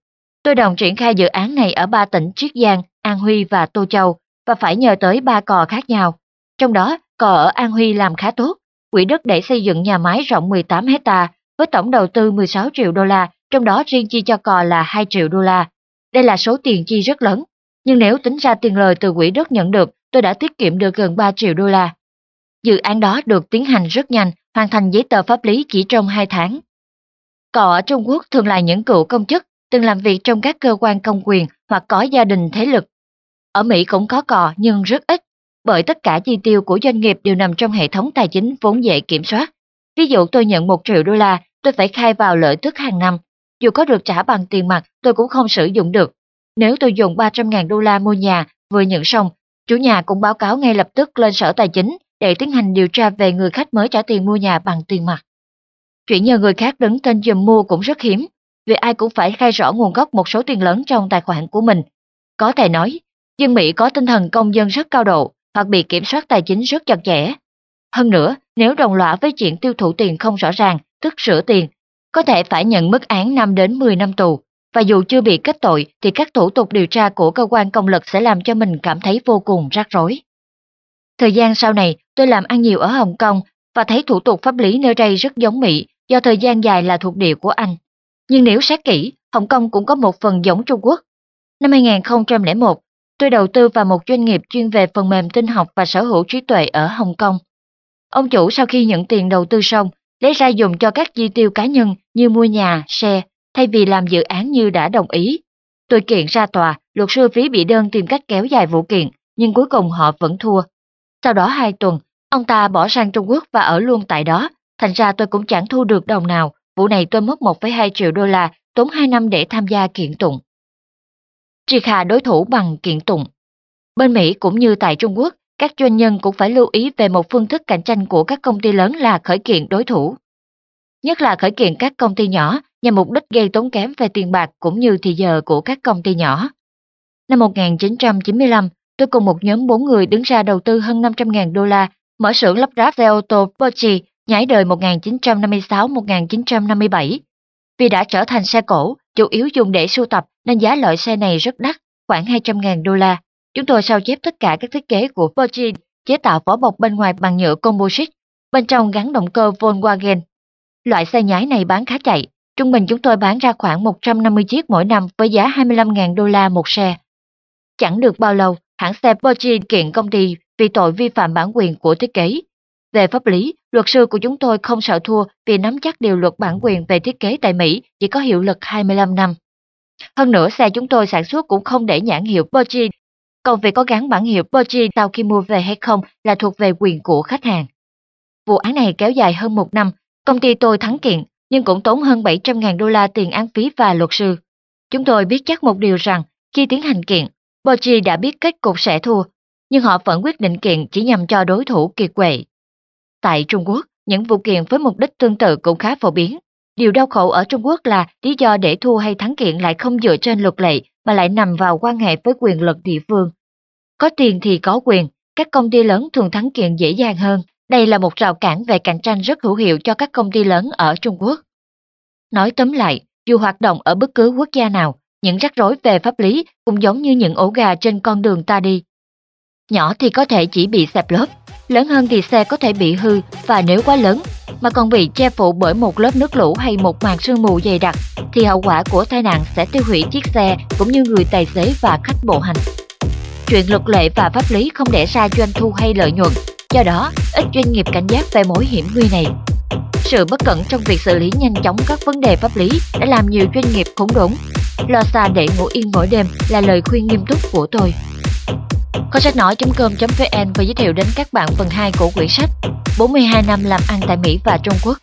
Tôi đồng triển khai dự án này ở ba tỉnh Triết Giang, An Huy và Tô Châu và phải nhờ tới ba cò khác nhau. Trong đó, cò ở An Huy làm khá tốt, quỹ đất để xây dựng nhà máy rộng 18 hecta với tổng đầu tư 16 triệu đô la, trong đó riêng chi cho cò là 2 triệu đô la. Đây là số tiền chi rất lớn, nhưng nếu tính ra tiền lời từ quỹ đất nhận được, tôi đã tiết kiệm được gần 3 triệu đô la. Dự án đó được tiến hành rất nhanh, hoàn thành giấy tờ pháp lý chỉ trong 2 tháng. Cò ở Trung Quốc thường là những cựu công chức, từng làm việc trong các cơ quan công quyền hoặc có gia đình thế lực. Ở Mỹ cũng có cò nhưng rất ít, bởi tất cả chi tiêu của doanh nghiệp đều nằm trong hệ thống tài chính vốn dễ kiểm soát. Ví dụ tôi nhận 1 triệu đô la, tôi phải khai vào lợi tức hàng năm. Dù có được trả bằng tiền mặt, tôi cũng không sử dụng được. Nếu tôi dùng 300.000 đô la mua nhà, vừa nhận xong, chủ nhà cũng báo cáo ngay lập tức lên sở tài chính để tiến hành điều tra về người khách mới trả tiền mua nhà bằng tiền mặt. Chuyện nhờ người khác đứng tên giùm mua cũng rất hiếm, vì ai cũng phải khai rõ nguồn gốc một số tiền lớn trong tài khoản của mình. Có thể nói, dân Mỹ có tinh thần công dân rất cao độ hoặc bị kiểm soát tài chính rất chặt chẽ. Hơn nữa, nếu đồng lõa với chuyện tiêu thụ tiền không rõ ràng, tức sửa tiền, có thể phải nhận mức án 5 đến 10 năm tù, và dù chưa bị kết tội thì các thủ tục điều tra của cơ quan công lực sẽ làm cho mình cảm thấy vô cùng rắc rối. Thời gian sau này, tôi làm ăn nhiều ở Hồng Kông và thấy thủ tục pháp lý nơi đây rất giống Mỹ do thời gian dài là thuộc địa của Anh. Nhưng nếu xét kỹ, Hồng Kông cũng có một phần giống Trung Quốc. Năm 2001, tôi đầu tư vào một doanh nghiệp chuyên về phần mềm tinh học và sở hữu trí tuệ ở Hồng Kông. Ông chủ sau khi nhận tiền đầu tư xong, lấy ra dùng cho các chi tiêu cá nhân như mua nhà, xe, thay vì làm dự án như đã đồng ý. Tôi kiện ra tòa, luật sư phí bị đơn tìm cách kéo dài vụ kiện, nhưng cuối cùng họ vẫn thua. Sau đó hai tuần, ông ta bỏ sang Trung Quốc và ở luôn tại đó, thành ra tôi cũng chẳng thu được đồng nào. Vụ này tôi mất 1,2 triệu đô la, tốn 2 năm để tham gia kiện tụng. Triệt hạ đối thủ bằng kiện tụng. Bên Mỹ cũng như tại Trung Quốc, các doanh nhân cũng phải lưu ý về một phương thức cạnh tranh của các công ty lớn là khởi kiện đối thủ. Nhất là khởi kiện các công ty nhỏ nhằm mục đích gây tốn kém về tiền bạc cũng như thì giờ của các công ty nhỏ. Năm 1995, tôi cùng một nhóm bốn người đứng ra đầu tư hơn 500.000 đô la mở xưởng lắp ráp xe ô tô Porsche nhảy đời 1956-1957. Vì đã trở thành xe cổ, chủ yếu dùng để sưu tập nên giá loại xe này rất đắt, khoảng 200.000 đô la. Chúng tôi sao chép tất cả các thiết kế của Porsche, chế tạo vỏ bọc bên ngoài bằng nhựa composite, bên trong gắn động cơ Volkswagen. Loại xe nhái này bán khá chạy, trung bình chúng tôi bán ra khoảng 150 chiếc mỗi năm với giá 25.000 đô la một xe. Chẳng được bao lâu, hãng xe Porsche kiện công ty vì tội vi phạm bản quyền của thiết kế. Về pháp lý, luật sư của chúng tôi không sợ thua vì nắm chắc điều luật bản quyền về thiết kế tại Mỹ chỉ có hiệu lực 25 năm. Hơn nữa, xe chúng tôi sản xuất cũng không để nhãn hiệu Porsche, còn việc có gắn bản hiệu Porsche sau khi mua về hay không là thuộc về quyền của khách hàng. Vụ án này kéo dài hơn một năm, công ty tôi thắng kiện, nhưng cũng tốn hơn 700.000 đô la tiền án phí và luật sư. Chúng tôi biết chắc một điều rằng, khi tiến hành kiện, Porsche đã biết kết cục sẽ thua, nhưng họ vẫn quyết định kiện chỉ nhằm cho đối thủ kiệt quệ. Tại Trung Quốc, những vụ kiện với mục đích tương tự cũng khá phổ biến. Điều đau khổ ở Trung Quốc là lý do để thua hay thắng kiện lại không dựa trên luật lệ mà lại nằm vào quan hệ với quyền lực địa phương. Có tiền thì có quyền, các công ty lớn thường thắng kiện dễ dàng hơn. Đây là một rào cản về cạnh tranh rất hữu hiệu cho các công ty lớn ở Trung Quốc. Nói tóm lại, dù hoạt động ở bất cứ quốc gia nào, những rắc rối về pháp lý cũng giống như những ổ gà trên con đường ta đi. Nhỏ thì có thể chỉ bị xẹp lớp, Lớn hơn thì xe có thể bị hư và nếu quá lớn mà còn bị che phủ bởi một lớp nước lũ hay một màn sương mù dày đặc thì hậu quả của tai nạn sẽ tiêu hủy chiếc xe cũng như người tài xế và khách bộ hành. Chuyện luật lệ và pháp lý không để ra doanh thu hay lợi nhuận, do đó, ít doanh nghiệp cảnh giác về mối hiểm nguy này. Sự bất cẩn trong việc xử lý nhanh chóng các vấn đề pháp lý đã làm nhiều doanh nghiệp khốn đốn. Lo xa để ngủ yên mỗi đêm là lời khuyên nghiêm túc của tôi. Kho sách nói.com.vn vừa giới thiệu đến các bạn phần 2 của quyển sách 42 năm làm ăn tại Mỹ và Trung Quốc.